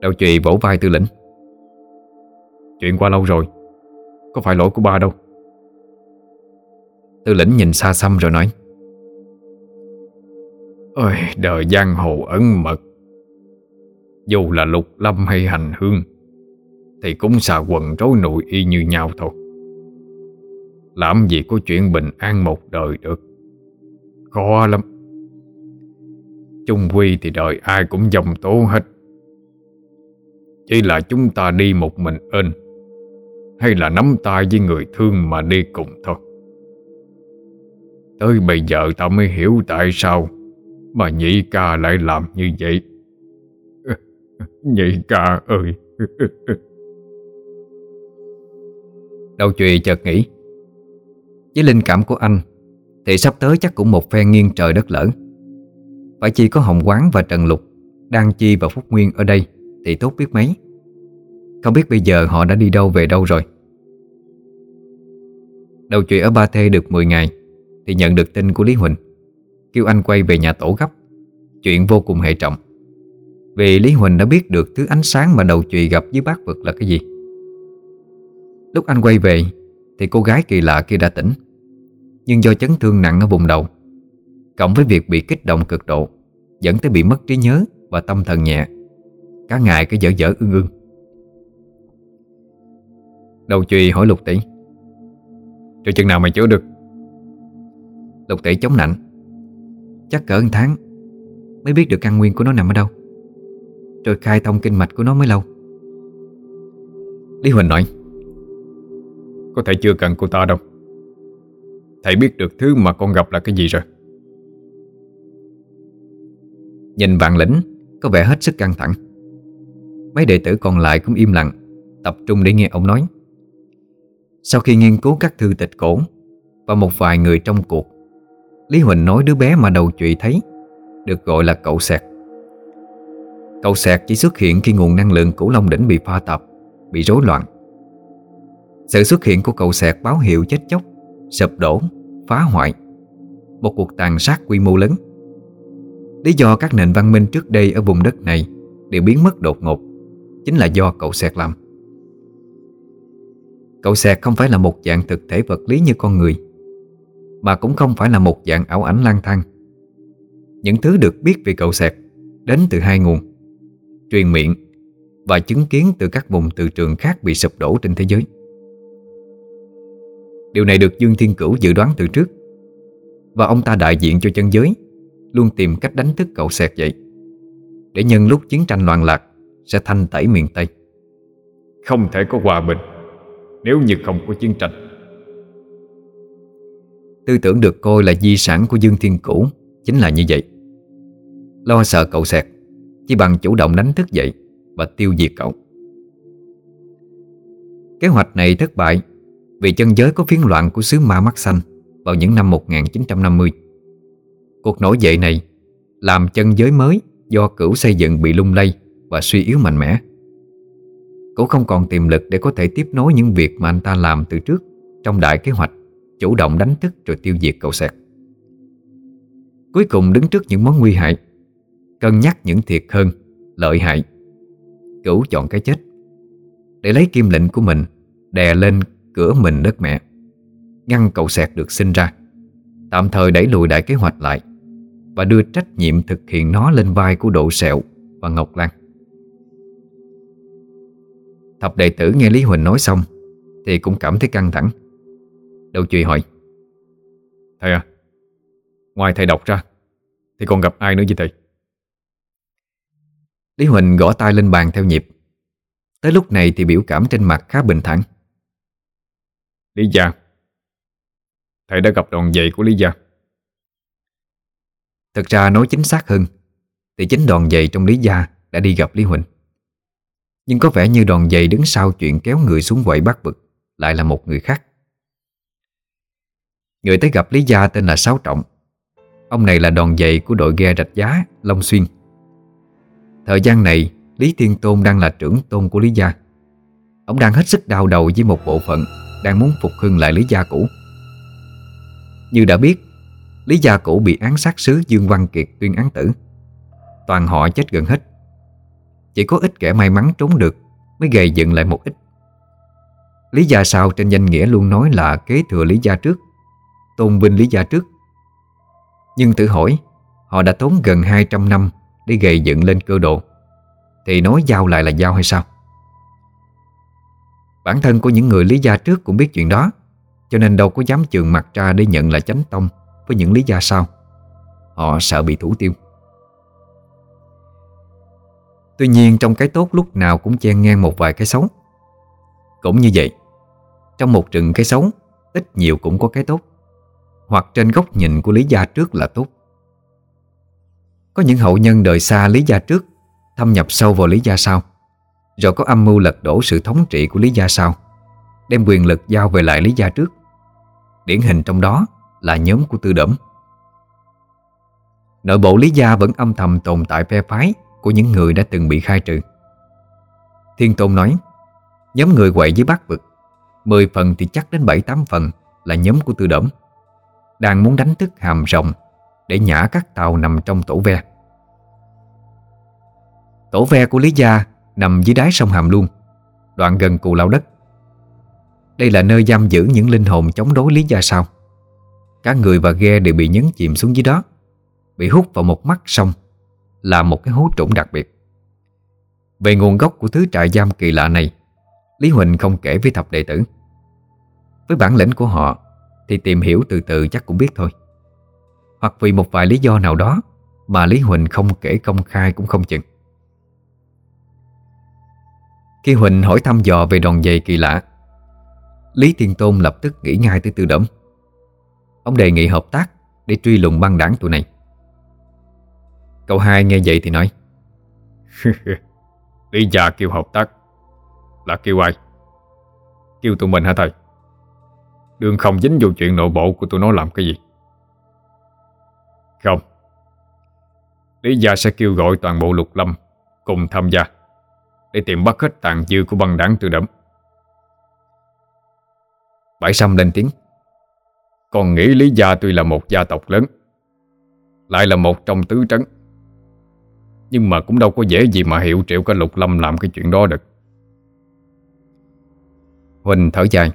Đạo trì vỗ vai tư lĩnh. Chuyện qua lâu rồi, Có phải lỗi của ba đâu. Tư lĩnh nhìn xa xăm rồi nói, Ôi, đời giang hồ ẩn mật. Dù là lục lâm hay hành hương, Thì cũng xà quần rối nội y như nhau thôi. Làm gì có chuyện bình an một đời được. Khó lắm. Chung quy thì đời ai cũng dòng tố hết. Chỉ là chúng ta đi một mình ơn Hay là nắm tay với người thương mà đi cùng thôi. Tới bây giờ ta mới hiểu tại sao Mà nhị ca lại làm như vậy. Nhị ca ơi. Đầu chùy chợt nghĩ. Với linh cảm của anh, Thì sắp tới chắc cũng một phen nghiêng trời đất lỡ Phải chỉ có Hồng Quán và Trần Lục Đang chi và Phúc Nguyên ở đây Thì tốt biết mấy. Không biết bây giờ họ đã đi đâu về đâu rồi. Đầu chùy ở Ba Thê được 10 ngày thì nhận được tin của Lý Huỳnh. Kêu anh quay về nhà tổ gấp. Chuyện vô cùng hệ trọng. Vì Lý Huỳnh đã biết được thứ ánh sáng Mà đầu chùy gặp dưới bát vực là cái gì. Lúc anh quay về, Thì cô gái kỳ lạ kia đã tỉnh, Nhưng do chấn thương nặng ở vùng đầu, Cộng với việc bị kích động cực độ, Dẫn tới bị mất trí nhớ Và tâm thần nhẹ, Cả ngày cứ dở dở ương ương Đầu chùy hỏi lục tỷ Rồi chừng nào mày chữa được? Lục tỷ chống nạnh, Chắc cỡ một tháng Mới biết được căn nguyên của nó nằm ở đâu. Rồi khai thông kinh mạch của nó mới lâu. Lý Huỳnh nói Có thể chưa cần cô ta đâu. Thầy biết được thứ mà con gặp là cái gì rồi. Nhìn vạn lĩnh Có vẻ hết sức căng thẳng. Mấy đệ tử còn lại cũng im lặng Tập trung để nghe ông nói. Sau khi nghiên cứu các thư tịch cổ Và một vài người trong cuộc Lý Huỳnh nói đứa bé mà đầu trụy thấy Được gọi là cậu sẹt cầu sẹt chỉ xuất hiện khi nguồn năng lượng cửu long đỉnh bị pha tạp Bị rối loạn. Sự xuất hiện của cầu sẹt báo hiệu chết chóc Sập đổ, phá hoại. Một cuộc tàn sát quy mô lớn. Lý do các nền văn minh trước đây ở vùng đất này Đều biến mất đột ngột Chính là do cậu sẹt làm. Cậu sẹt không phải là một dạng thực thể vật lý như con người Mà cũng không phải là một dạng ảo ảnh lang thang. Những thứ được biết về cậu sẹt Đến từ hai nguồn. Truyền miệng Và chứng kiến từ các vùng từ trường khác bị sụp đổ trên thế giới. Điều này được Dương Thiên Cửu dự đoán từ trước Và ông ta đại diện cho chân giới Luôn tìm cách đánh thức cậu sẹt dậy. Để nhân lúc chiến tranh loạn lạc Sẽ thanh tẩy miền Tây. Không thể có hòa bình Nếu như không có chiến tranh. Tư tưởng được coi là di sản của Dương Thiên Cửu Chính là như vậy. Lo sợ cậu sẹt chỉ bằng chủ động đánh thức dậy Và tiêu diệt cậu. Kế hoạch này thất bại Vì chân giới có phiến loạn của xứ ma mắt xanh Vào những năm 1950 Cuộc nổi dậy này Làm chân giới mới Do cửu xây dựng bị lung lay Và suy yếu mạnh mẽ. Cửu không còn tiềm lực để có thể tiếp nối những việc mà anh ta làm từ trước Trong đại kế hoạch Chủ động đánh thức rồi tiêu diệt cậu sẹt. Cuối cùng đứng trước những món nguy hại Cân nhắc những thiệt hơn, Lợi hại. Cửu chọn cái chết. Để lấy kim lệnh của mình, Đè lên cửa mình đất mẹ. Ngăn cậu sẹt được sinh ra. Tạm thời đẩy lùi đại kế hoạch lại Và đưa trách nhiệm thực hiện nó lên vai của Độ Sẹo và Ngọc Lan. Thập đệ tử nghe Lý Huỳnh nói xong Thì cũng cảm thấy căng thẳng. Đầu Truy hỏi, Thầy à Ngoài thầy đọc ra Thì còn gặp ai nữa vậy thầy? Lý Huỳnh gõ tay lên bàn theo nhịp. Tới lúc này thì biểu cảm trên mặt khá bình thản. Lý Gia Thầy đã gặp đòn dậy của Lý Gia. Thực ra nói chính xác hơn Thì chính đòn giày trong Lý Gia đã đi gặp Lý Huỳnh. Nhưng có vẻ như đòn giày đứng sau chuyện kéo người xuống quậy bắt vực Lại là một người khác. Người tới gặp Lý Gia tên là Sáu Trọng. Ông này là đòn giày của đội ghe rạch giá Long Xuyên Thời gian này, Lý Thiên Tôn đang là trưởng tôn của Lý Gia. Ông đang hết sức đau đầu với một bộ phận Đang muốn phục hưng lại Lý Gia cũ. Như đã biết, Lý Gia cũ bị án sát sứ Dương Văn Kiệt tuyên án tử. Toàn họ chết gần hết. Chỉ có ít kẻ may mắn trốn được Mới gầy dựng lại một ít. Lý Gia sau trên danh nghĩa luôn nói là kế thừa Lý Gia trước, Tôn vinh Lý Gia trước. Nhưng tự hỏi, Họ đã tốn gần 200 năm để gầy dựng lên cơ độ Thì nói giao lại là giao hay sao? Bản thân của những người Lý Gia trước cũng biết chuyện đó, Cho nên đâu có dám trường mặt ra để nhận là chánh tông Với những Lý Gia sau. Họ sợ bị thủ tiêu. Tuy nhiên trong cái tốt lúc nào cũng chen ngang một vài cái xấu. Cũng như vậy, Trong một rừng cái xấu, Ít nhiều cũng có cái tốt. Hoặc trên góc nhìn của Lý Gia trước là tốt. Có những hậu nhân đời xa Lý Gia trước, Thâm nhập sâu vào Lý Gia sau. Rồi có âm mưu lật đổ sự thống trị của Lý Gia sau, Đem quyền lực giao về lại Lý Gia trước. Điển hình trong đó là nhóm của Tư Đẩm Nội bộ Lý Gia vẫn âm thầm tồn tại phe phái Của những người đã từng bị khai trừ. Thiên Tôn nói, Nhóm người quậy dưới bắc vực 10 phần thì chắc đến 7-8 phần Là nhóm của Tư Đẩm Đang muốn đánh thức hàm rồng để nhả các tàu nằm trong tổ ve. Tổ ve của Lý Gia Nằm dưới đáy sông Hàm Luông, Đoạn gần cù lao đất. Đây là nơi giam giữ những linh hồn chống đối Lý Gia sau. Cả người và ghe đều bị nhấn chìm xuống dưới đó, Bị hút vào một mắt sông, Là một cái hố trũng đặc biệt. Về nguồn gốc của thứ trại giam kỳ lạ này, Lý Huỳnh không kể với thập đệ tử. Với bản lĩnh của họ, Thì tìm hiểu từ từ chắc cũng biết thôi. Hoặc vì một vài lý do nào đó Mà Lý Huỳnh không kể công khai cũng không chừng. Khi Huỳnh hỏi thăm dò về đòn giày kỳ lạ, Lý Thiên Tôn lập tức nghĩ ngay tới tư đẩm. Ông đề nghị hợp tác Để truy lùng băng đảng tụi này. Cậu hai nghe vậy thì nói, (laughs) Lý già kêu hợp tác Là kêu ai? Kêu tụi mình hả thầy? Đường không dính vô chuyện nội bộ của tụi nó làm cái gì? Không? Lý gia sẽ kêu gọi toàn bộ lục lâm Cùng tham gia Để tìm bắt hết tàn dư của băng đảng tư đẫm Bãi Sâm lên tiếng. Còn nghĩ Lý Gia tuy là một gia tộc lớn Lại là một trong tứ trấn Nhưng mà cũng đâu có dễ gì mà hiệu triệu cả Lục Lâm làm cái chuyện đó được. Huỳnh thở dài.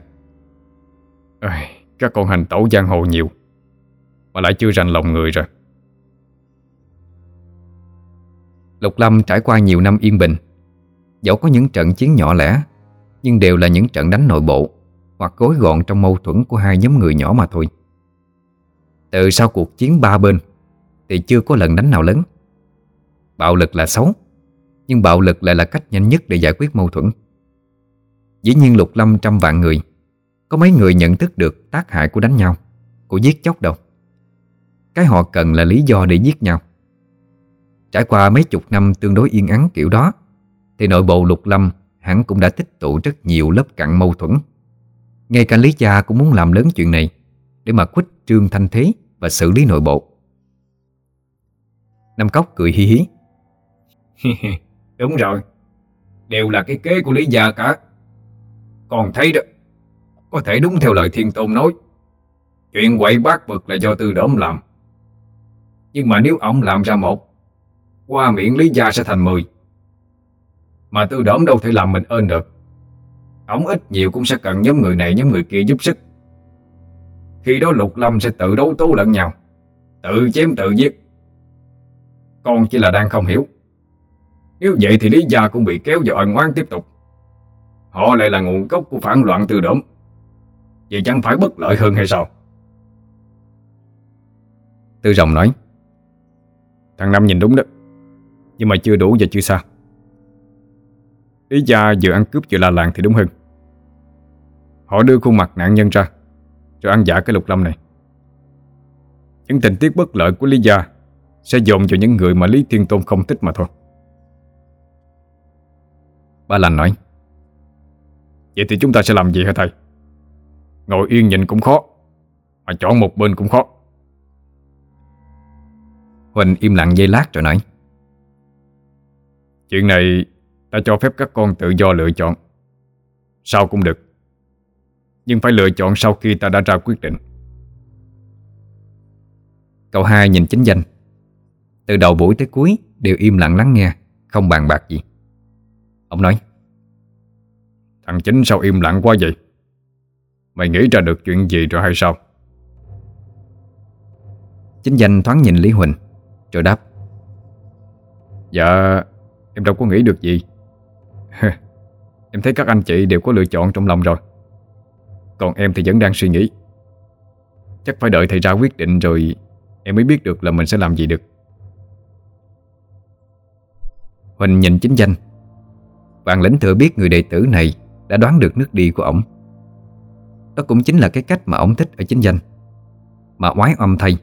Ây, Các con hành tẩu giang hồ nhiều Mà lại chưa rành lòng người rồi. Lục Lâm trải qua nhiều năm yên bình. Dẫu có những trận chiến nhỏ lẻ, Nhưng đều là những trận đánh nội bộ Hoặc gối gọn trong mâu thuẫn của hai nhóm người nhỏ mà thôi. Từ sau cuộc chiến ba bên, Thì chưa có lần đánh nào lớn. Bạo lực là xấu, Nhưng bạo lực lại là cách nhanh nhất để giải quyết mâu thuẫn. Dĩ nhiên lục lâm trăm vạn người, Có mấy người nhận thức được tác hại của đánh nhau, Của giết chóc đâu. Cái họ cần là lý do để giết nhau. Trải qua mấy chục năm tương đối yên ắng kiểu đó, Thì nội bộ lục lâm hẳn cũng đã tích tụ rất nhiều lớp cặn mâu thuẫn. Ngay cả Lý Gia cũng muốn làm lớn chuyện này Để mà quýt trương thanh thế và xử lý nội bộ. Nam Cốc cười hi hí. (laughs) Đúng rồi, Đều là cái kế của Lý Gia cả. Còn thấy đó, Có thể đúng theo lời Thiên Tôn nói, Chuyện quậy bát vực là do tư Đổm làm. Nhưng mà nếu ông làm ra một qua miệng Lý Gia sẽ thành mười. Mà tư đốm đâu thể làm mình ơn được. Ông ít nhiều cũng sẽ cần nhóm người này, nhóm người kia giúp sức. Khi đó Lục Lâm sẽ tự đấu tố lẫn nhau, Tự chém tự giết. Con chỉ là đang không hiểu. Nếu vậy thì Lý Gia cũng bị kéo vào ẩn oán tiếp tục. Họ lại là nguồn gốc của phản loạn tư đốm. Vậy chẳng phải bất lợi hơn hay sao? Tư rồng nói, Thằng Năm nhìn đúng đó. Nhưng mà chưa đủ và chưa xa. Lý gia vừa ăn cướp vừa la làng thì đúng hơn. Họ đưa khuôn mặt nạn nhân ra, Rồi ăn giả cái lục lâm này. Những tình tiết bất lợi của Lý gia Sẽ dồn cho những người mà Lý Thiên Tôn không thích mà thôi. Ba lành nói, Vậy thì chúng ta sẽ làm gì hả thầy? Ngồi yên nhìn cũng khó, Mà chọn một bên cũng khó. Huỳnh im lặng dây lát rồi nói Chuyện này ta cho phép các con tự do lựa chọn. Sao cũng được. Nhưng phải lựa chọn sau khi ta đã ra quyết định. Cậu hai nhìn chính danh. Từ đầu buổi tới cuối Đều im lặng lắng nghe, Không bàn bạc gì. Ông nói, Thằng chính sao im lặng quá vậy? Mày nghĩ ra được chuyện gì rồi hay sao? Chính danh thoáng nhìn Lý Huỳnh, Rồi đáp Dạ Em đâu có nghĩ được gì. (laughs) Em thấy các anh chị đều có lựa chọn trong lòng rồi. Còn em thì vẫn đang suy nghĩ. Chắc phải đợi thầy ra quyết định rồi Em mới biết được là mình sẽ làm gì được. Huỳnh nhìn chính danh. Vạn lĩnh thừa biết người đệ tử này Đã đoán được nước đi của ổng. Đó cũng chính là cái cách mà ổng thích ở chính danh. Mà oái âm thay,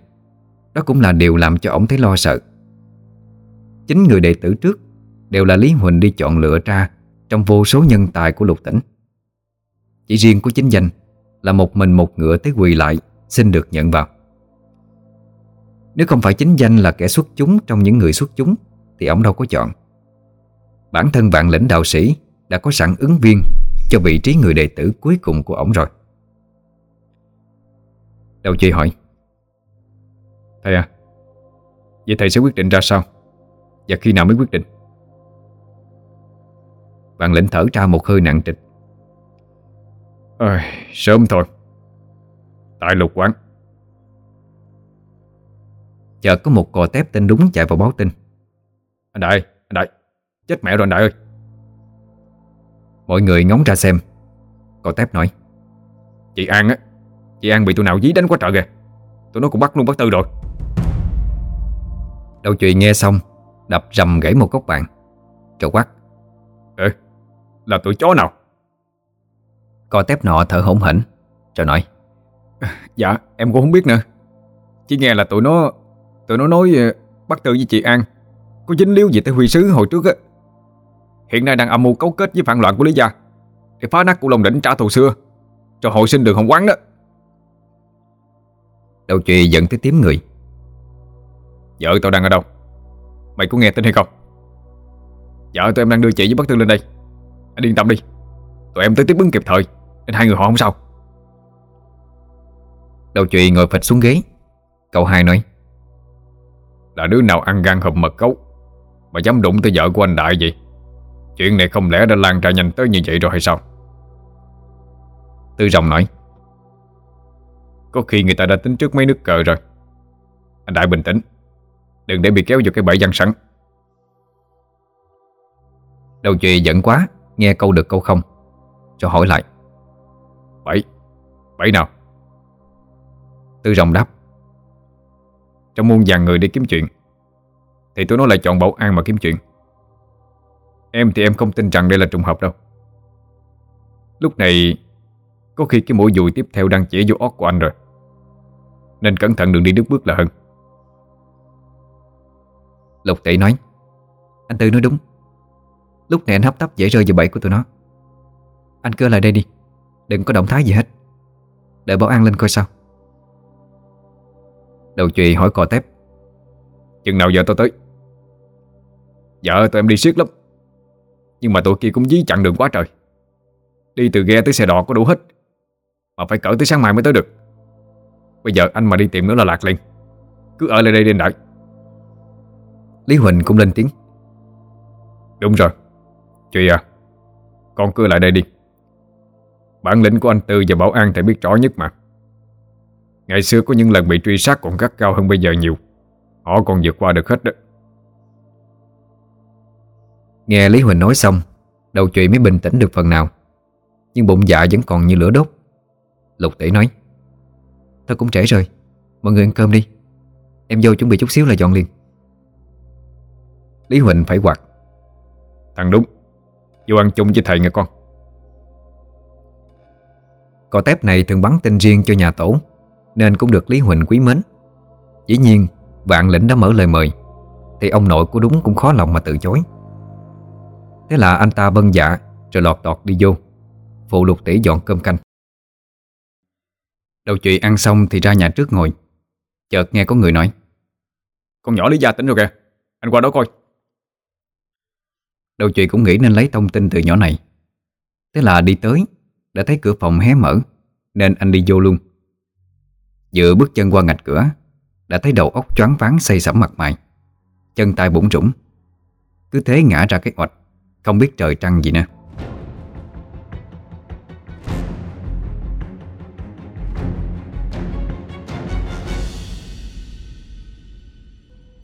Đó cũng là điều làm cho ổng thấy lo sợ. Chính người đệ tử trước Đều là Lý Huỳnh đi chọn lựa ra Trong vô số nhân tài của lục tỉnh. Chỉ riêng của chính danh Là một mình một ngựa tới quỳ lại Xin được nhận vào. Nếu không phải chính danh là kẻ xuất chúng Trong những người xuất chúng, Thì ổng đâu có chọn. Bản thân vạn lĩnh đạo sĩ Đã có sẵn ứng viên Cho vị trí người đệ tử cuối cùng của ổng rồi. Đầu chi hỏi, Thầy à Vậy thầy sẽ quyết định ra sao? Và khi nào mới quyết định? Bạn lĩnh thở ra một hơi nặng trịch. Ôi, Sớm thôi. Tại lục quán. Chợt có một cò tép tên đúng chạy vào báo tin. Anh Đại, anh Đại Chết mẹ rồi anh Đại ơi. Mọi người ngóng ra xem. Cò tép nói Chị An á Chị An bị tụi nào dí đánh quá trời kìa. Tụi nó cũng bắt luôn bắt tư rồi. Đầu chuyện nghe xong Đập rầm gãy một góc bàn. Rồi quát là tụi chó nào? Cò tép nọ thở hổn hển Rồi nói. (laughs) Dạ, em cũng không biết nữa. Chỉ nghe là tụi nó Tụi nó nói ờ, bắt tư với chị An. Có dính líu gì tới huy sứ hồi trước á. Hiện nay đang âm mưu cấu kết với phản loạn của Lý Gia Để phá nát của Long Đỉnh trả thù xưa Cho hội sinh đường hồng quán đó. Đầu chùy dẫn tới tím người. Vợ tao đang ở đâu? Mày có nghe tin hay không? Vợ tụi em đang đưa chị với bác Tư lên đây Anh yên tâm đi. Tụi em tới tiếp ứng kịp thời Nên hai người họ không sao. Đầu chùy ngồi phịch xuống ghế. Cậu hai nói Là đứa nào ăn gan hùm mật cấu Mà dám đụng tới vợ của anh Đại vậy? Chuyện này không lẽ đã lan ra nhanh tới như vậy rồi hay sao? Tư rồng nói Có khi người ta đã tính trước mấy nước cờ rồi. Anh Đại bình tĩnh Đừng để bị kéo vào cái bẫy văn sẵn. Đầu chùy giận quá Nghe câu được câu không? Cho hỏi lại. Bẫy Bẫy nào? Tư rồng đáp. Trong muôn vàng người đi kiếm chuyện Thì tôi nói lại chọn bảo an mà kiếm chuyện. Em thì em không tin rằng đây là trùng hợp đâu. Lúc này Có khi cái mũi dùi tiếp theo đang chỉ vô óc của anh rồi. Nên cẩn thận đừng đi đứt bước là hơn. Lục tỷ nói. Anh Tư nói đúng Lúc này anh hấp tấp dễ rơi vào bẫy của tụi nó. Anh cứ lại đây đi Đừng có động thái gì hết. Đợi bảo an lên coi sao. Đầu chùy hỏi cò tép. Chừng nào giờ tôi tới? Vợ tụi em đi siết lắm. Nhưng mà tụi kia cũng dí chặn đường quá trời. Đi từ ghe tới xe đò có đủ hết. Mà phải cỡ tới sáng mai mới tới được. Bây giờ anh mà đi tìm nữa là lạc liền. Cứ ở lại đây đến đợi Lý Huỳnh cũng lên tiếng. Đúng rồi Chị à Con cứ lại đây đi. Bản lĩnh của anh Tư và Bảo An thầy biết rõ nhất mà. Ngày xưa có những lần bị truy sát còn gắt cao hơn bây giờ nhiều. Họ còn vượt qua được hết đó. Nghe Lý Huỳnh nói xong Đầu chùy mới bình tĩnh được phần nào. Nhưng bụng dạ vẫn còn như lửa đốt. Lục tỷ nói Thôi cũng trễ rồi Mọi người ăn cơm đi. Em vô chuẩn bị chút xíu là dọn liền. Lý Huỳnh phải quạt. Thằng đúng Vô ăn chung với thầy nghe con. Cò tép này thường bắn tên riêng cho nhà tổ, Nên cũng được Lý Huỳnh quý mến. Dĩ nhiên, Vạn lĩnh đã mở lời mời, Thì ông nội của đúng cũng khó lòng mà từ chối. Thế là anh ta bân dạ Rồi lọt đọt đi vô, Phụ lục tỷ dọn cơm canh. Đầu chuyện ăn xong thì ra nhà trước ngồi, Chợt nghe có người nói, Con nhỏ Lý Gia tỉnh rồi kìa, Anh qua đó coi. Đầu chuyện cũng nghĩ nên lấy thông tin từ nhỏ này. Thế là đi tới, Đã thấy cửa phòng hé mở, Nên anh đi vô luôn. Vừa bước chân qua ngạch cửa, Đã thấy đầu óc choáng váng say sẩm mặt mày, Chân tay bủng rủng Cứ thế ngã ra cái oạch, Không biết trời trăng gì nữa.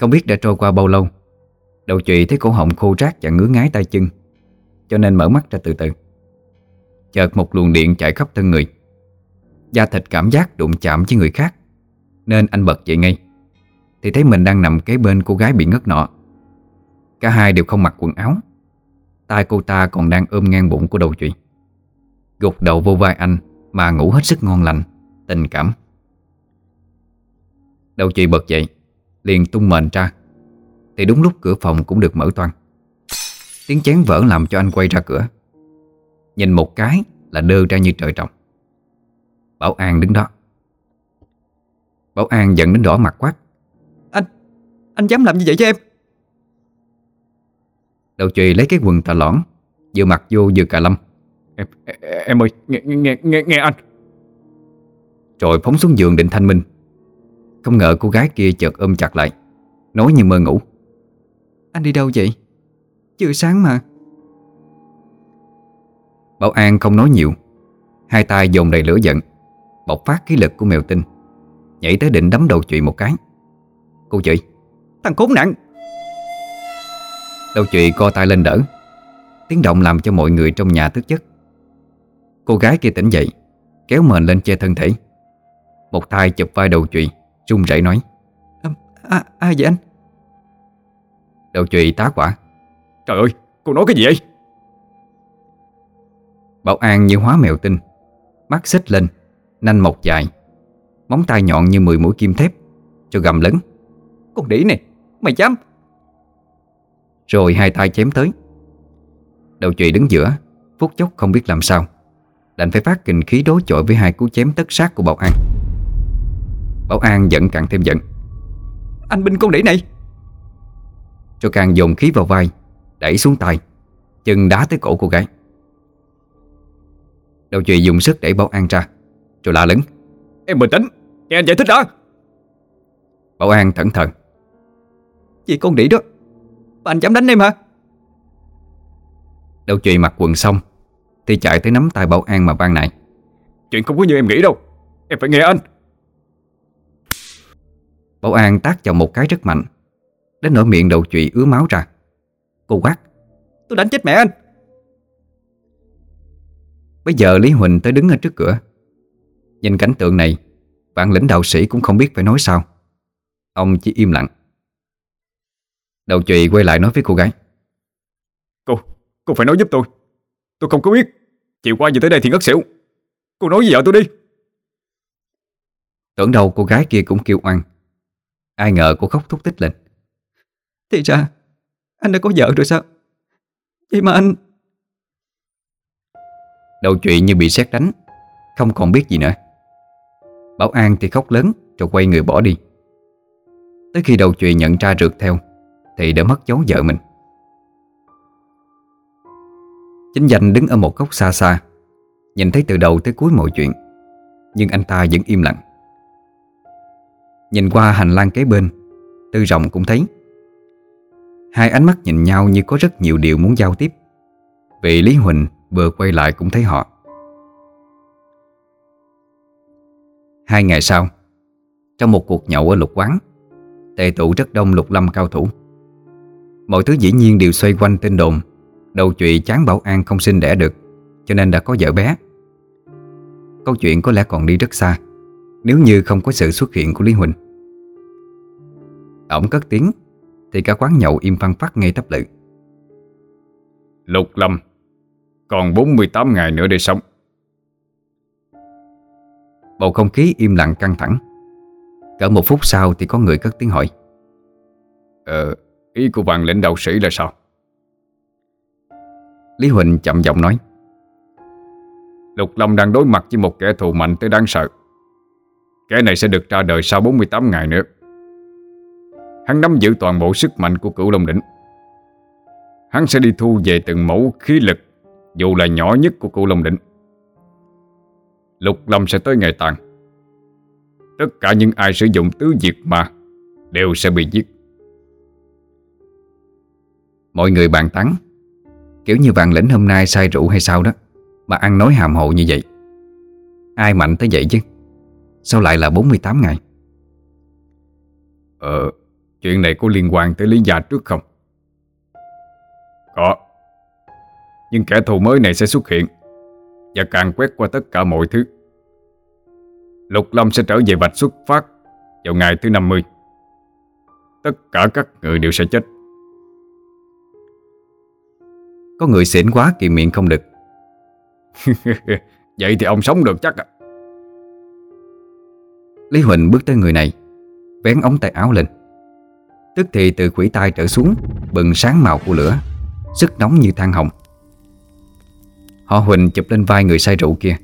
Không biết đã trôi qua bao lâu Đầu chùy thấy cổ họng khô rác và ngứa ngái tay chân, Cho nên mở mắt ra từ từ. Chợt một luồng điện chạy khắp thân người. Da thịt cảm giác đụng chạm với người khác, Nên anh bật dậy ngay. Thì thấy mình đang nằm kế bên cô gái bị ngất nọ. Cả hai đều không mặc quần áo. Tay cô ta còn đang ôm ngang bụng của đầu chùy. Gục đầu vô vai anh Mà ngủ hết sức ngon lành, Tình cảm. Đầu chùy bật dậy, Liền tung mền ra. Thì đúng lúc cửa phòng cũng được mở toan Tiếng chén vỡ làm cho anh quay ra cửa. Nhìn một cái là đơ ra như trời trồng. Bảo An đứng đó. Bảo An giận đến đỏ mặt quát. Anh, anh dám làm như vậy cho em. Đầu chùy lấy cái quần tà lõn Vừa mặc vô vừa cà lâm. Em, em ơi, nghe, nghe, nghe, nghe anh. Rồi phóng xuống giường định thanh minh. Không ngờ cô gái kia chợt ôm chặt lại Nói như mơ ngủ Anh đi đâu vậy? Chưa sáng mà. Bảo An không nói nhiều. Hai tay dồn đầy lửa giận Bộc phát khí lực của mèo tinh. Nhảy tới định đấm đầu chuyện một cái. Cô chửi Thằng khốn nạn! Đầu chuyện co tay lên đỡ. Tiếng động làm cho mọi người trong nhà thức giấc. Cô gái kia tỉnh dậy Kéo mền lên che thân thể. Một tay chụp vai đầu chuyện run rẩy nói à, à, Ai vậy anh Đầu chuyện tá quả. Trời ơi, cô nói cái gì vậy? Bảo An như hóa mèo tinh Mắt xích lên Nanh mọc dài Móng tay nhọn như 10 mũi kim thép Cho gầm lớn. Con đĩ này, mày dám. Rồi hai tay chém tới. Đầu chùy đứng giữa Phút chốc không biết làm sao. Đành phải phát kình khí đối chọi với hai cú chém tất sát của Bảo An. Bảo An giận càng thêm giận. Anh binh con đẩy này Cho càng dồn khí vào vai Đẩy xuống tay Chân đá tới cổ cô gái. Đầu chùy dùng sức đẩy Bảo An ra. Rồi la lớn Em bình tĩnh, nghe anh giải thích đã Bảo An thẫn thờ. Chị con đĩ đó Bà anh dám đánh em hả? Đầu chùy mặc quần xong Thì chạy tới nắm tay Bảo An mà ban nại Chuyện không có như em nghĩ đâu Em phải nghe anh. Bảo An tác vào một cái rất mạnh Đến nỗi miệng đầu chùy ứa máu ra. Cô quát Tôi đánh chết mẹ anh. Bây giờ Lý Huỳnh tới đứng ở trước cửa. Nhìn cảnh tượng này Bạn lĩnh đạo sĩ cũng không biết phải nói sao. Ông chỉ im lặng. Đầu chùy quay lại nói với cô gái Cô, cô phải nói giúp tôi. Tôi không có biết Chiều qua giờ tới đây thì ngất xỉu. Cô nói với vợ tôi đi. Tưởng đâu cô gái kia cũng kêu oan. Ai ngờ cô khóc thúc tích lên thì ra Anh đã có vợ rồi sao? Vậy mà anh Đầu chuyện như bị sét đánh, Không còn biết gì nữa. Bảo An thì khóc lớn Rồi quay người bỏ đi. Tới khi đầu chuyện nhận ra rượt theo, Thì đã mất dấu vợ mình. Chính danh đứng ở một góc xa xa, Nhìn thấy từ đầu tới cuối mọi chuyện, Nhưng anh ta vẫn im lặng. Nhìn qua hành lang kế bên, Tư rộng cũng thấy Hai ánh mắt nhìn nhau như có rất nhiều điều muốn giao tiếp. Vị Lý Huỳnh vừa quay lại cũng thấy họ. Hai ngày sau, Trong một cuộc nhậu ở lục quán, Tề tụ rất đông lục lâm cao thủ. Mọi thứ dĩ nhiên đều xoay quanh tên đồn, Đầu trụy chán bảo an không sinh đẻ được, Cho nên đã có vợ bé. Câu chuyện có lẽ còn đi rất xa, Nếu như không có sự xuất hiện của Lý Huỳnh. Ổng cất tiếng thì cả quán nhậu im phăng phát ngay tấp lự Lục Lâm Còn 48 ngày nữa để sống. Bầu không khí im lặng căng thẳng. Cỡ một phút sau thì có người cất tiếng hỏi. Ờ, ý của vàng lĩnh đạo sĩ là sao? Lý Huỳnh chậm giọng nói. Lục Lâm đang đối mặt với một kẻ thù mạnh tới đáng sợ. Kẻ này sẽ được ra đời sau 48 ngày nữa Hắn nắm giữ toàn bộ sức mạnh của cửu Long Đỉnh. Hắn sẽ đi thu về từng mẫu khí lực Dù là nhỏ nhất của cửu Long Đỉnh. Lục Lâm sẽ tới ngày tàn. Tất cả những ai sử dụng tứ diệt mà Đều sẽ bị giết. Mọi người bàn tán Kiểu như vàng lĩnh hôm nay say rượu hay sao đó Mà ăn nói hàm hồ như vậy. Ai mạnh tới vậy chứ? Sao lại là 48 ngày? Ờ Chuyện này có liên quan tới lý gia trước không? Có. Nhưng kẻ thù mới này sẽ xuất hiện Và càng quét qua tất cả mọi thứ. Lục Lâm sẽ trở về vạch xuất phát Vào ngày thứ 50 Tất cả các người đều sẽ chết. Có người xỉn quá kỳ miệng không được. (laughs) Vậy thì ông sống được chắc à Lý Huỳnh bước tới người này Vén ống tay áo lên Tức thì từ quỷ tai trở xuống, Bừng sáng màu của lửa, Sức nóng như than hồng. Họ Huỳnh chụp lên vai người say rượu kia.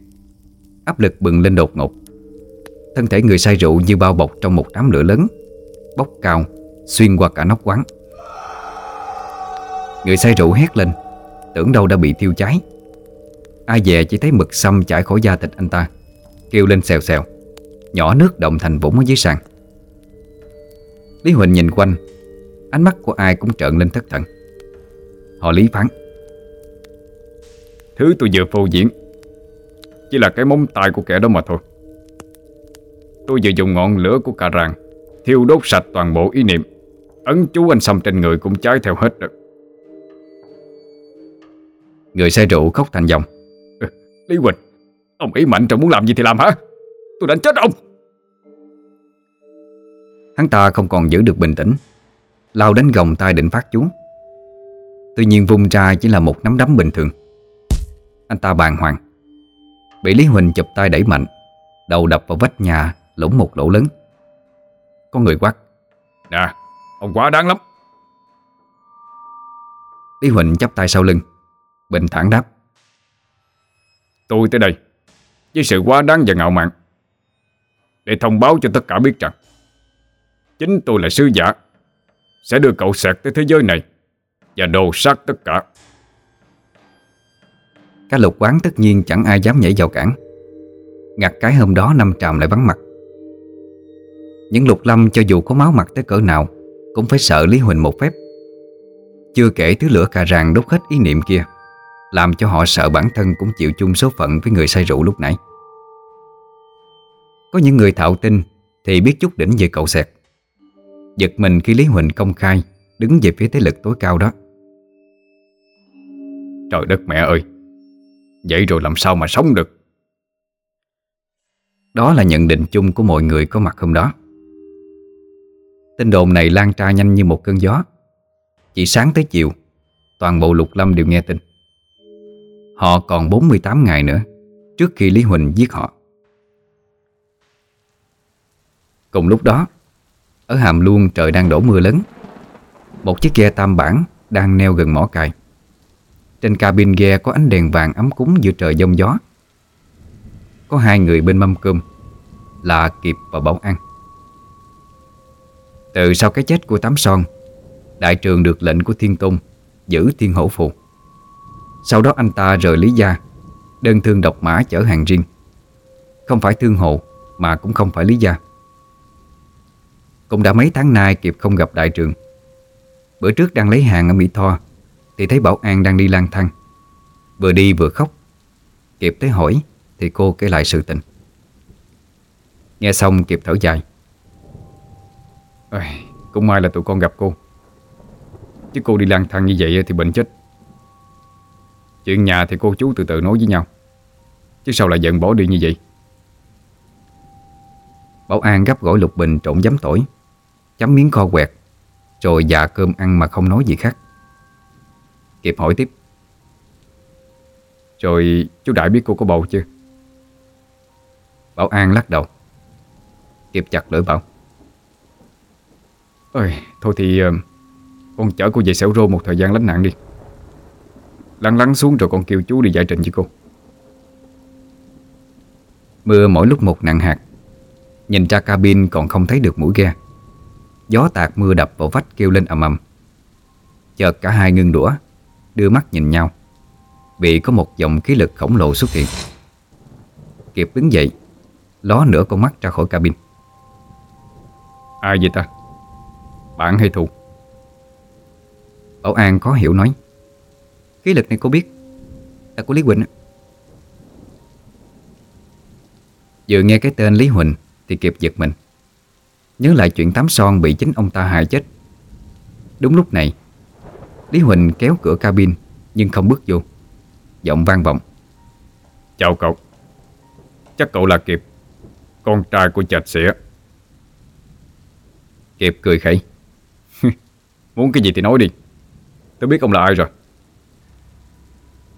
Áp lực bừng lên đột ngột. Thân thể người say rượu như bao bọc trong một đám lửa lớn, Bốc cao, Xuyên qua cả nóc quán. Người say rượu hét lên, Tưởng đâu đã bị thiêu cháy. Ai về chỉ thấy mực xăm chảy khỏi da thịt anh ta, Kêu lên xèo xèo. Nhỏ nước động thành vũng ở dưới sàn. Lý Huỳnh nhìn quanh. Ánh mắt của ai cũng trợn lên thất thần. Họ lý phán. Thứ tôi vừa phô diễn Chỉ là cái móng tay của kẻ đó mà thôi. Tôi vừa dùng ngọn lửa của cà ràng Thiêu đốt sạch toàn bộ ý niệm. Ấn chú anh xăm trên người cũng cháy theo hết được. Người say rượu khóc thành dòng. Lý Quỳnh Ông ý mạnh trọng muốn làm gì thì làm hả? Tôi đánh chết ông Hắn ta không còn giữ được bình tĩnh. Lao đến gồng tay định phát chú. Tuy nhiên vung ra chỉ là một nắm đấm bình thường. Anh ta bàng hoàng. Bị Lý Huỳnh chụp tay đẩy mạnh Đầu đập vào vách nhà Lũng một lỗ lớn. Có người quát Nè ông quá đáng lắm. Lý Huỳnh chắp tay sau lưng Bình thản đáp. Tôi tới đây Với sự quá đáng và ngạo mạn Để thông báo cho tất cả biết rằng Chính tôi là sứ giả, Sẽ đưa cậu sẹt tới thế giới này Và đồ sát tất cả. Các lục quán tất nhiên chẳng ai dám nhảy vào cản Ngặt cái hôm đó năm tràm lại vắng mặt. Những lục lâm cho dù có máu mặt tới cỡ nào, Cũng phải sợ Lý Huỳnh một phép. Chưa kể thứ lửa cà ràng đốt hết ý niệm kia, Làm cho họ sợ bản thân cũng chịu chung số phận với người say rượu lúc nãy. Có những người thạo tin Thì biết chút đỉnh về cậu sẹt Giật mình khi Lý Huỳnh công khai Đứng về phía thế lực tối cao đó. Trời đất mẹ ơi Vậy rồi làm sao mà sống được? Đó là nhận định chung của mọi người có mặt hôm đó. Tin đồn này lan tra nhanh như một cơn gió. Chỉ sáng tới chiều Toàn bộ lục lâm đều nghe tin. Họ còn 48 ngày nữa Trước khi Lý Huỳnh giết họ. Cùng lúc đó ở Hàm luôn trời đang đổ mưa lớn. Một chiếc ghe tam bản Đang neo gần mỏ cài. Trên cabin ghe có ánh đèn vàng ấm cúng giữa trời giông gió. Có hai người bên mâm cơm Là Kiệp và Bảo An. Từ sau cái chết của Tám Son, Đại trường được lệnh của Thiên Tôn Giữ Thiên Hổ Phù. Sau đó anh ta rời Lý Gia, Đơn thương độc mã chở hàng riêng. Không phải Thương Hộ Mà cũng không phải Lý Gia. Cũng đã mấy tháng nay kịp không gặp đại trường Bữa trước đang lấy hàng ở Mỹ Tho Thì thấy Bảo An đang đi lang thang. Vừa đi vừa khóc. Kiệp tới hỏi Thì cô kể lại sự tình. Nghe xong Kiệp thở dài. Ôi, Cũng may là tụi con gặp cô. Chứ cô đi lang thang như vậy thì bệnh chết. Chuyện nhà thì cô chú từ từ nói với nhau. Chứ sao lại giận bỏ đi như vậy? Bảo An gấp gỏi lục bình trộn giấm tỏi. Chấm miếng kho quẹt Rồi dạ cơm ăn mà không nói gì khác. Kiệp hỏi tiếp. Rồi chú Đại biết cô có bầu chưa? Bảo An lắc đầu. Kiệp chặt lưỡi bảo. Ôi, Thôi thì ờ, Con chở cô về xẻo rô một thời gian lánh nạn đi. Lăn lăn xuống rồi con kêu chú đi giải trình với cô. Mưa mỗi lúc một nặng hạt. Nhìn ra cabin còn không thấy được mũi ghe. Gió tạt mưa đập vào vách kêu lên ầm ầm. Chợt cả hai ngưng đũa Đưa mắt nhìn nhau. Bị có một dòng khí lực khổng lồ xuất hiện. Kịp đứng dậy Ló nửa con mắt ra khỏi cabin. Ai vậy ta? Bạn hay thù? Bảo An khó hiểu nói. Khí lực này cô biết. Là của Lý Quỳnh Vừa nghe cái tên Lý Huỳnh Thì kịp giật mình Nhớ lại chuyện tắm son bị chính ông ta hại chết. Đúng lúc này Lý Huỳnh kéo cửa cabin Nhưng không bước vô. Giọng vang vọng. Chào cậu. Chắc cậu là Kiệp Con trai của chạch xỉa Kiệp cười khẩy. (laughs) Muốn cái gì thì nói đi. Tôi biết ông là ai rồi.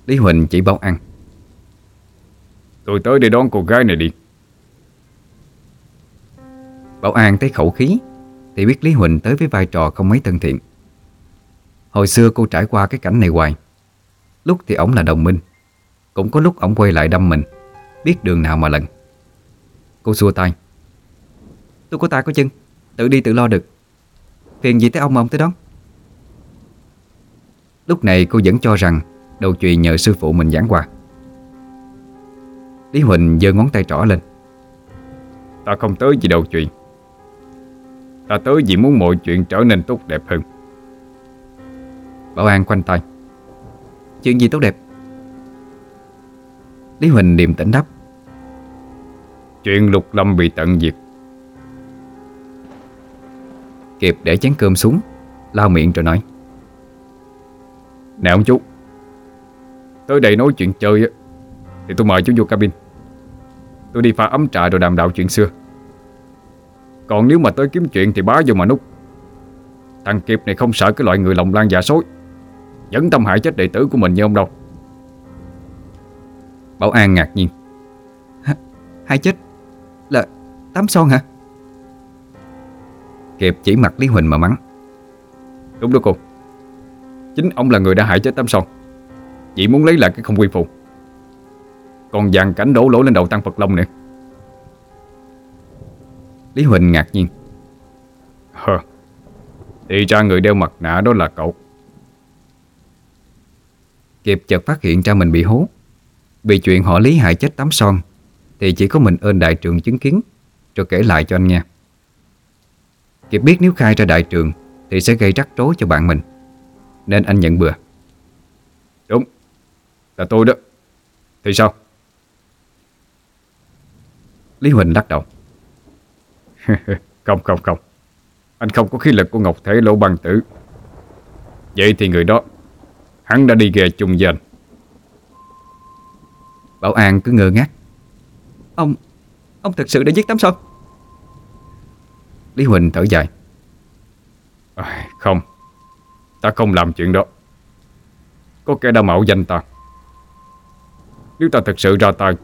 Lý Huỳnh chỉ bảo ăn. Tôi tới để đón cô gái này đi Bảo An thấy khẩu khí, Thì biết Lý Huỳnh tới với vai trò không mấy thân thiện. Hồi xưa cô trải qua cái cảnh này hoài. Lúc thì ổng là đồng minh, Cũng có lúc ổng quay lại đâm mình, Biết đường nào mà lần Cô xua tay. Tôi có tay có chân, Tự đi tự lo được. Phiền gì tới ông mà ông tới đó? Lúc này cô vẫn cho rằng Đầu chuyện nhờ sư phụ mình giảng qua Lý Huỳnh giơ ngón tay trỏ lên. Ta không tới vì đầu chuyện. Ta tới vì muốn mọi chuyện trở nên tốt đẹp hơn. Bảo An quanh tay. Chuyện gì tốt đẹp? Lý Huỳnh điềm tĩnh đáp. Chuyện lục lâm bị tận diệt. Kiệp để chén cơm xuống Lau miệng rồi nói. Nè ông chú Tới đây nói chuyện chơi á Thì tôi mời chú vô cabin. Tôi đi pha ấm trà rồi đàm đạo chuyện xưa Còn nếu mà tới kiếm chuyện Thì bá vô mà nút. Thằng Kiệp này không sợ cái loại người lòng lan dạ sối Dẫn tâm hại chết đệ tử của mình như ông đâu. Bảo An ngạc nhiên? Hai chết Là tám son hả? Kiệp chỉ mặt Lý Huỳnh mà mắng. Đúng đó cô. Chính ông là người đã hại chết Tam Son. Chỉ muốn lấy lại cái không quy phụ. Còn dàn cảnh đổ lỗi lên đầu Tăng Phật Long nữa Lý Huỳnh ngạc nhiên. Hờ Thì ra người đeo mặt nạ đó là cậu. Kiệp chợt phát hiện ra mình bị hố. Vì chuyện họ Lý hại chết tắm son Thì chỉ có mình ơn đại trường chứng kiến Rồi kể lại cho anh nghe. Kiệp biết nếu khai ra đại trường Thì sẽ gây rắc rối cho bạn mình. Nên anh nhận bừa. Đúng Là tôi đó. Thì sao? Lý Huỳnh lắc đầu (laughs) Không không không. Anh không có khí lực của Ngọc Thể Lỗ Băng Tử. Vậy thì người đó Hắn đã đi ghề chung với anh. Bảo An cứ ngơ ngác. Ông, ông thật sự đã giết tắm son Lý Huỳnh thở dài. À, Không. Ta không làm chuyện đó. Có kẻ đã mạo danh ta. Nếu ta thật sự ra tay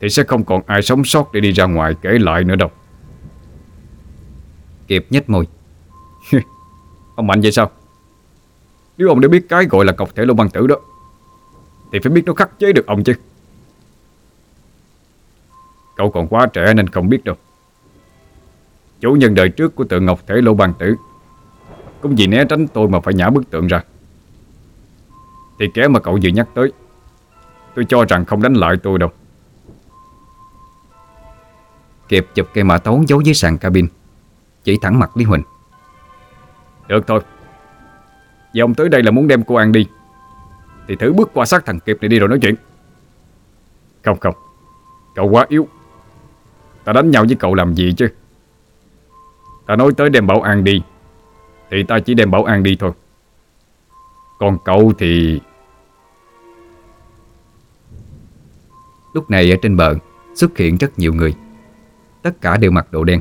Thì sẽ không còn ai sống sót để đi ra ngoài kể lại nữa đâu Kiệp nhếch môi. (laughs) Ông mạnh vậy sao? Nếu ông đã biết cái gọi là cọc thể lô băng tử đó, Thì phải biết nó khắc chế được ông chứ. Cậu còn quá trẻ nên không biết đâu. Chủ nhân đời trước của tượng ngọc thể lô băng tử Cũng vì né tránh tôi mà phải nhả bức tượng ra. Thì kẻ mà cậu vừa nhắc tới, Tôi cho rằng không đánh lại tôi đâu. Kiệp chụp cây mã tấu giấu dưới sàn cabin chỉ thẳng mặt Lý Huỳnh. Được thôi. Vậy ông tới đây là muốn đem cô An đi. Thì thử bước qua xác thằng Kiệp này đi rồi nói chuyện. Không không. Cậu quá yếu. Ta đánh nhau với cậu làm gì chứ? Ta nói tới đem Bảo An đi Thì ta chỉ đem Bảo An đi thôi. Còn cậu thì Lúc này ở trên bờ xuất hiện rất nhiều người. Tất cả đều mặc đồ đen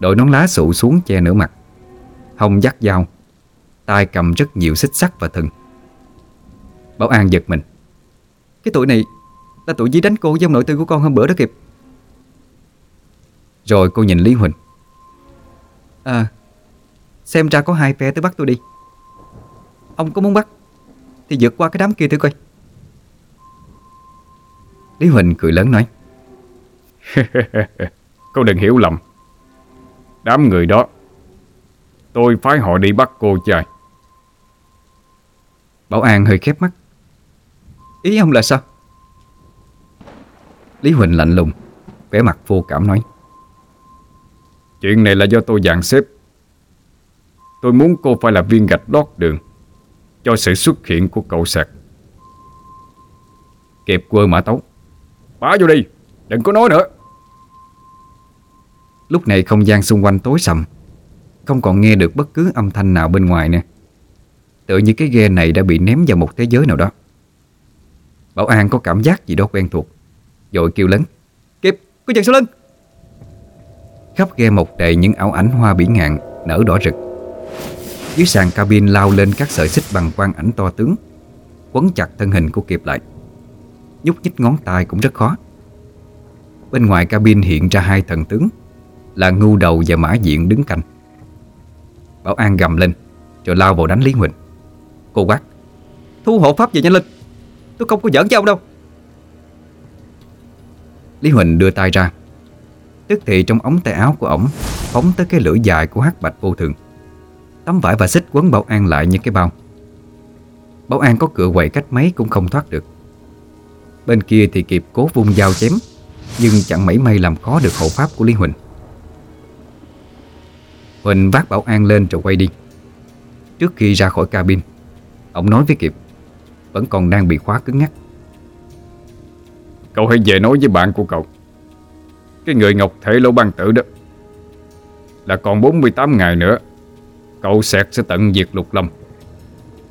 Đội nón lá sụ xuống che nửa mặt. Hồng dắt dao, tay cầm rất nhiều xích sắt và thừng. Bảo An giật mình. Cái tụi này Là tụi dí đánh cô với ông nội tư của con hôm bữa đó kịp Rồi cô nhìn Lý Huỳnh. À Xem ra có hai phe tới bắt tôi đi. Ông có muốn bắt Thì vượt qua cái đám kia thử coi. Lý Huỳnh cười lớn nói. (laughs) Cô đừng hiểu lầm. Đám người đó Tôi phái họ đi bắt cô chơi Bảo An hơi khép mắt. Ý ông là sao? Lý Huỳnh lạnh lùng vẻ mặt vô cảm nói. Chuyện này là do tôi dàn xếp. Tôi muốn cô phải là viên gạch lót đường Cho sự xuất hiện của cậu sạc. Kịp quơ mã tấu. Bả vô đi Đừng có nói nữa Lúc này không gian xung quanh tối sầm. Không còn nghe được bất cứ âm thanh nào bên ngoài nè, tựa như cái ghe này đã bị ném vào một thế giới nào đó. Bảo An có cảm giác gì đó quen thuộc. Rồi kêu lớn Kịp, có chàng sau lưng. Khắp ghe một đầy những ảo ảnh hoa bỉ ngạn Nở đỏ rực. Dưới sàn cabin lao lên các sợi xích bằng quang ảnh to tướng Quấn chặt thân hình của Kịp lại. Nhúc nhích ngón tay cũng rất khó. Bên ngoài cabin hiện ra hai thần tướng là ngu đầu và mã diện đứng cạnh. Bảo An gầm lên, Rồi lao vào đánh Lý Huỳnh. Cô quát, Thu hộ pháp về nhanh lên Tôi không có giỡn với ông đâu. Lý Huỳnh đưa tay ra, Tức thì trong ống tay áo của ổng, Phóng tới cái lưỡi dài của hắc bạch vô thường. Tấm vải và xích quấn Bảo An lại như cái bao. Bảo An có cựa quậy cách mấy cũng không thoát được. Bên kia thì kịp cố vung dao chém, Nhưng chẳng mấy may làm khó được hộ pháp của Lý Huỳnh. Huỳnh vác Bảo An lên rồi quay đi. Trước khi ra khỏi cabin, Ông nói với Kiệp, Vẫn còn đang bị khóa cứng ngắc. Cậu hãy về nói với bạn của cậu. Cái người ngọc thể lỗ băng tử đó, Là còn 48 ngày nữa, Cậu sẹt sẽ tận diệt lục lâm,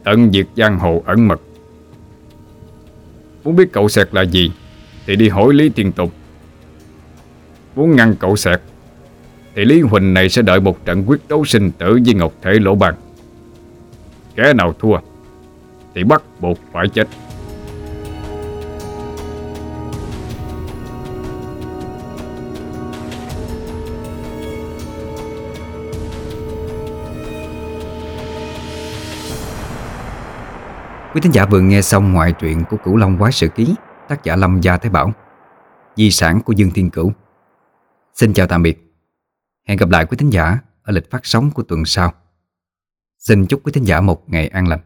Tận diệt giang hồ ẩn mật. Muốn biết cậu sẹt là gì Thì đi hỏi Lý Thiên Tục Muốn ngăn cậu sẹt thì Lý Huỳnh này sẽ đợi một trận quyết đấu sinh tử với Ngọc Thể Lỗ Băng Kẻ nào thua, Thì bắt buộc phải chết. Quý thính giả vừa nghe xong ngoại truyện của Cửu Long Quái Sự Ký, Tác giả Lâm Gia Thái Bảo, Di sản của Dương Thiên Cửu. Xin chào tạm biệt. Hẹn gặp lại quý thính giả ở lịch phát sóng của tuần sau. Xin chúc quý thính giả một ngày an lành.